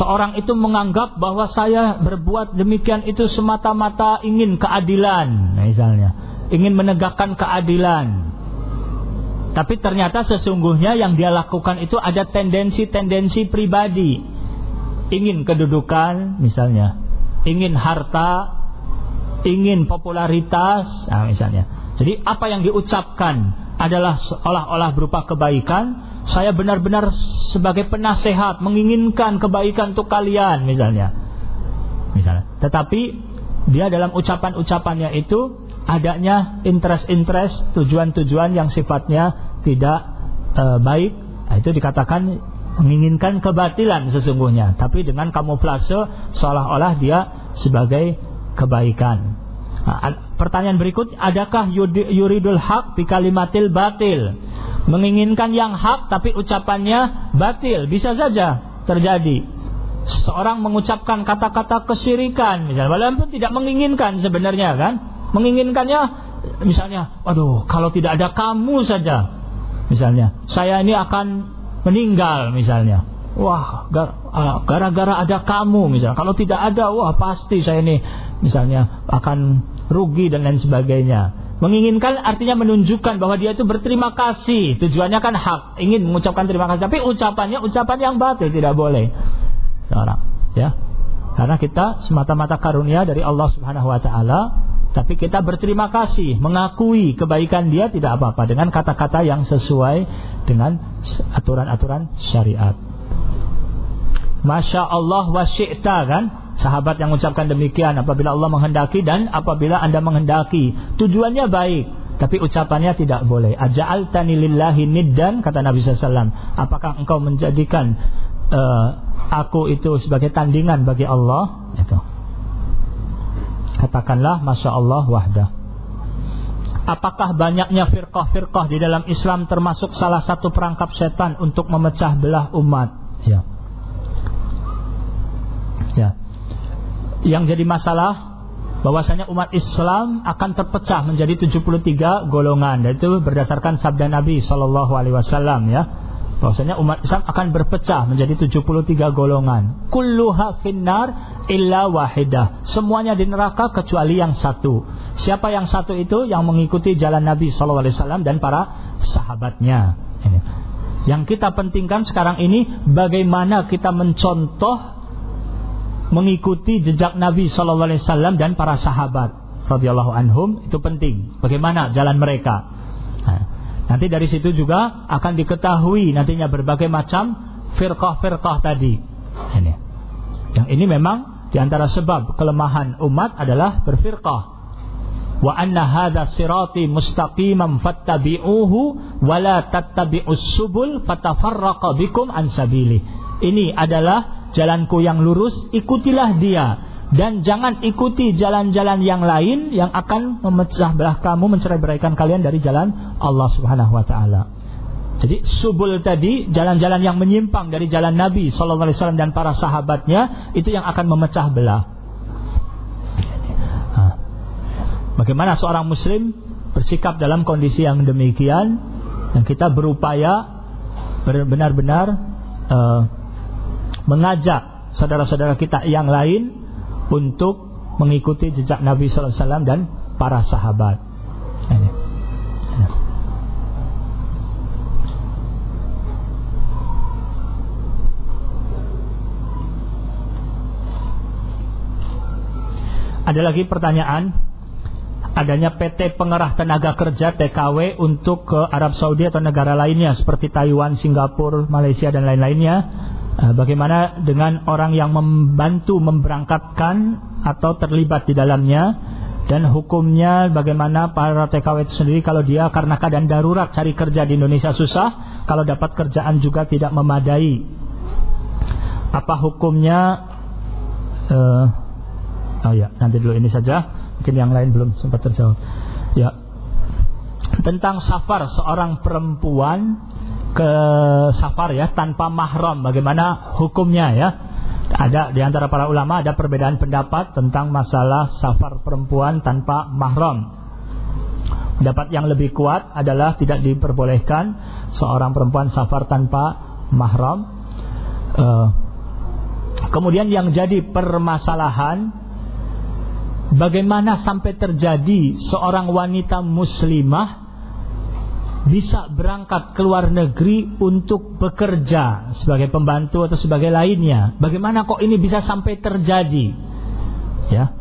seorang itu menganggap bahwa saya berbuat demikian itu semata-mata ingin keadilan, misalnya, ingin menegakkan keadilan. Tapi ternyata sesungguhnya yang dia lakukan itu ada tendensi-tendensi pribadi. Ingin kedudukan misalnya, ingin harta, ingin popularitas, nah misalnya. Jadi apa yang diucapkan adalah seolah-olah berupa kebaikan, saya benar-benar sebagai penasehat menginginkan kebaikan untuk kalian misalnya. Misalnya. Tetapi dia dalam ucapan-ucapannya itu adanya interest-interest, tujuan-tujuan yang sifatnya tidak e, baik. Nah, itu dikatakan menginginkan kebatilan sesungguhnya, tapi dengan kamuflase seolah-olah dia sebagai kebaikan. Nah, pertanyaan berikut, adakah yuridul haq bi kalimatil batil? Menginginkan yang hak tapi ucapannya batil, bisa saja terjadi. Seorang mengucapkan kata-kata kesyirikan misalnya, walaupun tidak menginginkan sebenarnya kan? Menginginkannya misalnya, aduh, kalau tidak ada kamu saja. Misalnya, saya ini akan meninggal misalnya. Wah, ah, gara-gara ada kamu misalnya. Kalau tidak ada, wah pasti saya ini misalnya akan rugi dan lain sebagainya. Menginginkan artinya menunjukkan bahwa dia itu berterima kasih. Tujuannya kan hak, ingin mengucapkan terima kasih. Tapi ucapannya ucapan yang batil tidak boleh. Seorang, ya. Karena kita semata-mata karunia dari Allah Subhanahu wa taala, tapi kita berterima kasih, mengakui kebaikan dia tidak apa-apa dengan kata-kata yang sesuai dengan aturan-aturan syariat. Masya Allah wa syi'ta kan Sahabat yang mengucapkan demikian apabila Allah menghendaki dan apabila anda menghendaki Tujuannya baik tapi ucapannya tidak boleh Aja'al tani lillahi niddan Kata Nabi SAW Apakah engkau menjadikan uh, Aku itu sebagai tandingan bagi Allah Itu Katakanlah Masya Allah wahdah Apakah banyaknya firqah-firqah di dalam Islam termasuk salah satu perangkap setan untuk memecah belah umat? Ya. Ya. Yang jadi masalah bahwasanya umat Islam akan terpecah menjadi 73 golongan dan itu berdasarkan sabda Nabi sallallahu alaihi wasallam ya. Bahwasanya umat Islam akan berpecah menjadi 73 golongan. Kulluha finnar illa wahidah. Semuanya di neraka kecuali yang satu. Siapa yang satu itu yang mengikuti jalan Nabi SAW dan para sahabatnya. Yang kita pentingkan sekarang ini bagaimana kita mencontoh mengikuti jejak Nabi SAW dan para sahabat radhiyallahu anhum itu penting. Bagaimana jalan mereka? Nah, nanti dari situ juga akan diketahui nantinya berbagai macam firqah-firqah tadi. Ini. Yang ini memang di antara sebab kelemahan umat adalah berfirqah. Wa anna hadha sirati mustaqiman fattabi'uhu wa la tattabi'us subul fatafarraqa bikum an sabili. Ini adalah jalanku yang lurus, ikutilah dia dan jangan ikuti jalan-jalan yang lain yang akan memecah belah kamu mencerai-beraikan kalian dari jalan Allah Subhanahu wa taala. Jadi subul tadi jalan-jalan yang menyimpang dari jalan Nabi sallallahu alaihi dan para sahabatnya itu yang akan memecah belah. Bagaimana seorang muslim bersikap dalam kondisi yang demikian dan kita berupaya benar-benar uh, mengajak saudara-saudara kita yang lain untuk mengikuti jejak Nabi sallallahu alaihi wasallam dan para sahabat. Ada lagi pertanyaan? Adanya PT Pengerah Tenaga Kerja TKW untuk ke Arab Saudi atau negara lainnya seperti Taiwan, Singapura, Malaysia dan lain-lainnya bagaimana dengan orang yang membantu memberangkatkan atau terlibat di dalamnya? Dan hukumnya bagaimana para TKW itu sendiri kalau dia karena keadaan darurat cari kerja di Indonesia susah kalau dapat kerjaan juga tidak memadai. Apa hukumnya? Uh, oh ya nanti dulu ini saja. Mungkin yang lain belum sempat terjawab. Ya. Tentang safar seorang perempuan ke safar ya tanpa mahram. Bagaimana hukumnya ya? Ada di antara para ulama ada perbedaan pendapat tentang masalah safar perempuan tanpa mahram. Pendapat yang lebih kuat adalah tidak diperbolehkan seorang perempuan safar tanpa mahram. Uh, kemudian yang jadi permasalahan bagaimana sampai terjadi seorang wanita muslimah bisa berangkat ke luar negeri untuk bekerja sebagai pembantu atau sebagai lainnya. Bagaimana kok ini bisa sampai terjadi? Ya.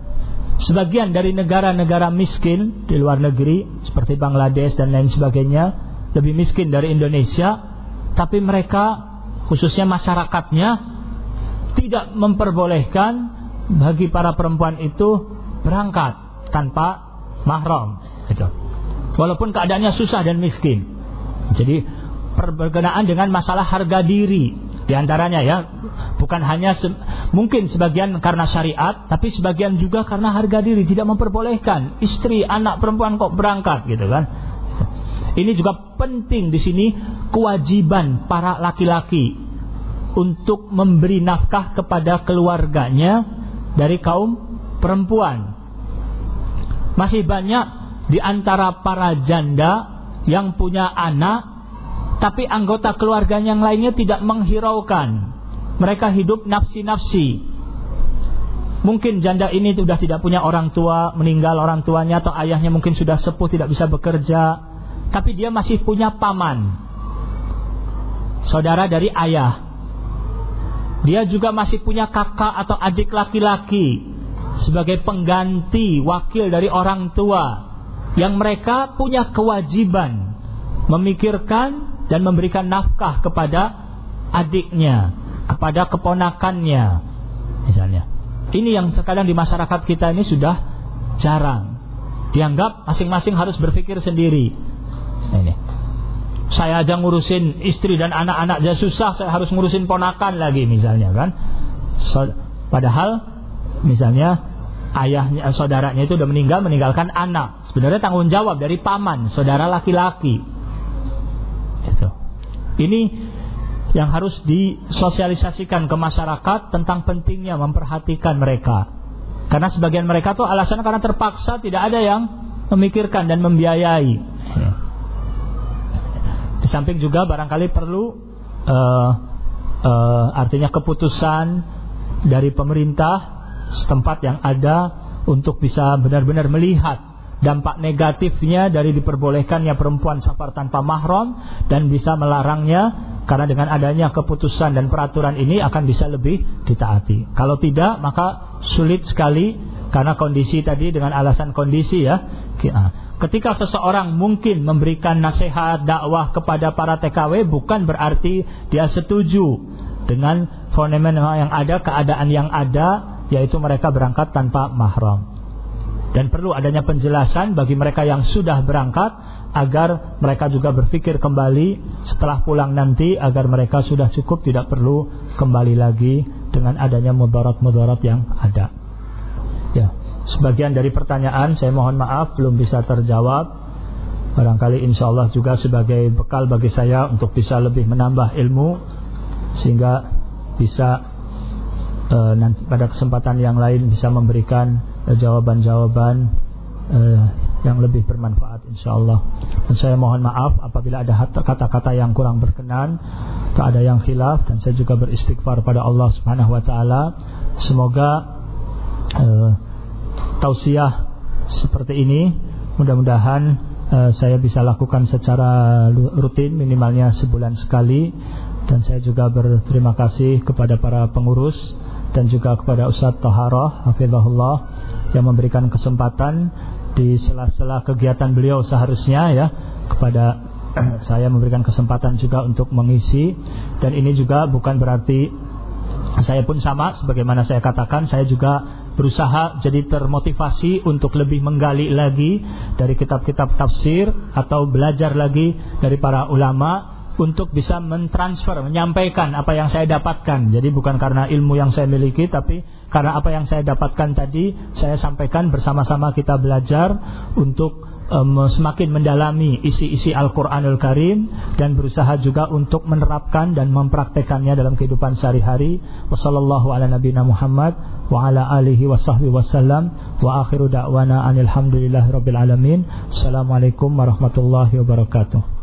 Sebagian dari negara-negara miskin di luar negeri seperti Bangladesh dan lain sebagainya lebih miskin dari Indonesia, tapi mereka khususnya masyarakatnya tidak memperbolehkan bagi para perempuan itu berangkat tanpa mahram. Gitu walaupun keadaannya susah dan miskin. Jadi perkenaan dengan masalah harga diri. Di antaranya ya bukan hanya se mungkin sebagian karena syariat tapi sebagian juga karena harga diri. Tidak memperbolehkan istri anak perempuan kok berangkat gitu kan. Ini juga penting di sini kewajiban para laki-laki untuk memberi nafkah kepada keluarganya dari kaum perempuan. Masih banyak di antara para janda yang punya anak tapi anggota keluarga yang lainnya tidak menghiraukan. Mereka hidup nafsi-nafsi. Mungkin janda ini sudah tidak punya orang tua, meninggal orang tuanya atau ayahnya mungkin sudah sepuh tidak bisa bekerja, tapi dia masih punya paman. Saudara dari ayah. Dia juga masih punya kakak atau adik laki-laki sebagai pengganti wakil dari orang tua yang mereka punya kewajiban memikirkan dan memberikan nafkah kepada adiknya, kepada keponakannya, misalnya. Ini yang sekarang di masyarakat kita ini sudah jarang. Dianggap masing-masing harus berpikir sendiri. Ini. Saya aja ngurusin istri dan anak-anak aja susah, saya harus ngurusin ponakan lagi misalnya kan. So, padahal misalnya ayahnya saudaranya itu udah meninggal meninggalkan anak sebenarnya tanggung jawab dari paman saudara laki-laki. Itu ini yang harus disosialisasikan ke masyarakat tentang pentingnya memperhatikan mereka. Karena sebagian mereka tuh alasan karena terpaksa tidak ada yang memikirkan dan membiayai. Di samping juga barangkali perlu uh, uh, artinya keputusan dari pemerintah setempat yang ada untuk bisa benar-benar melihat dampak negatifnya dari diperbolehkannya perempuan safar tanpa mahram dan bisa melarangnya karena dengan adanya keputusan dan peraturan ini akan bisa lebih ditaati. Kalau tidak maka sulit sekali karena kondisi tadi dengan alasan kondisi ya. Ketika seseorang mungkin memberikan nasihat dakwah kepada para TKW bukan berarti dia setuju dengan fenomena yang ada, keadaan yang ada yaitu mereka berangkat tanpa mahram. Dan perlu adanya penjelasan bagi mereka yang sudah berangkat agar mereka juga berpikir kembali setelah pulang nanti agar mereka sudah cukup tidak perlu kembali lagi dengan adanya mudarat-mudarat yang ada. Ya, sebagian dari pertanyaan saya mohon maaf belum bisa terjawab. Barangkali insya Allah juga sebagai bekal bagi saya untuk bisa lebih menambah ilmu sehingga bisa uh, nanti pada kesempatan yang lain bisa memberikan jawaban-jawaban uh, yang lebih bermanfaat insyaallah. Dan saya mohon maaf apabila ada kata-kata yang kurang berkenan, atau ada yang khilaf dan saya juga beristighfar pada Allah Subhanahu wa taala. Semoga uh, tausiah seperti ini mudah-mudahan uh, saya bisa lakukan secara rutin minimalnya sebulan sekali dan saya juga berterima kasih kepada para pengurus dan juga kepada Ustaz Taharah Hafizahullah yang memberikan kesempatan di sela-sela kegiatan beliau seharusnya ya kepada saya memberikan kesempatan juga untuk mengisi dan ini juga bukan berarti saya pun sama sebagaimana saya katakan saya juga berusaha jadi termotivasi untuk lebih menggali lagi dari kitab-kitab tafsir atau belajar lagi dari para ulama untuk bisa mentransfer, menyampaikan apa yang saya dapatkan. Jadi bukan karena ilmu yang saya miliki, tapi karena apa yang saya dapatkan tadi, saya sampaikan bersama-sama kita belajar untuk um, semakin mendalami isi-isi Al-Quranul Karim dan berusaha juga untuk menerapkan dan mempraktekannya dalam kehidupan sehari-hari. Wassalamualaikum warahmatullahi wabarakatuh.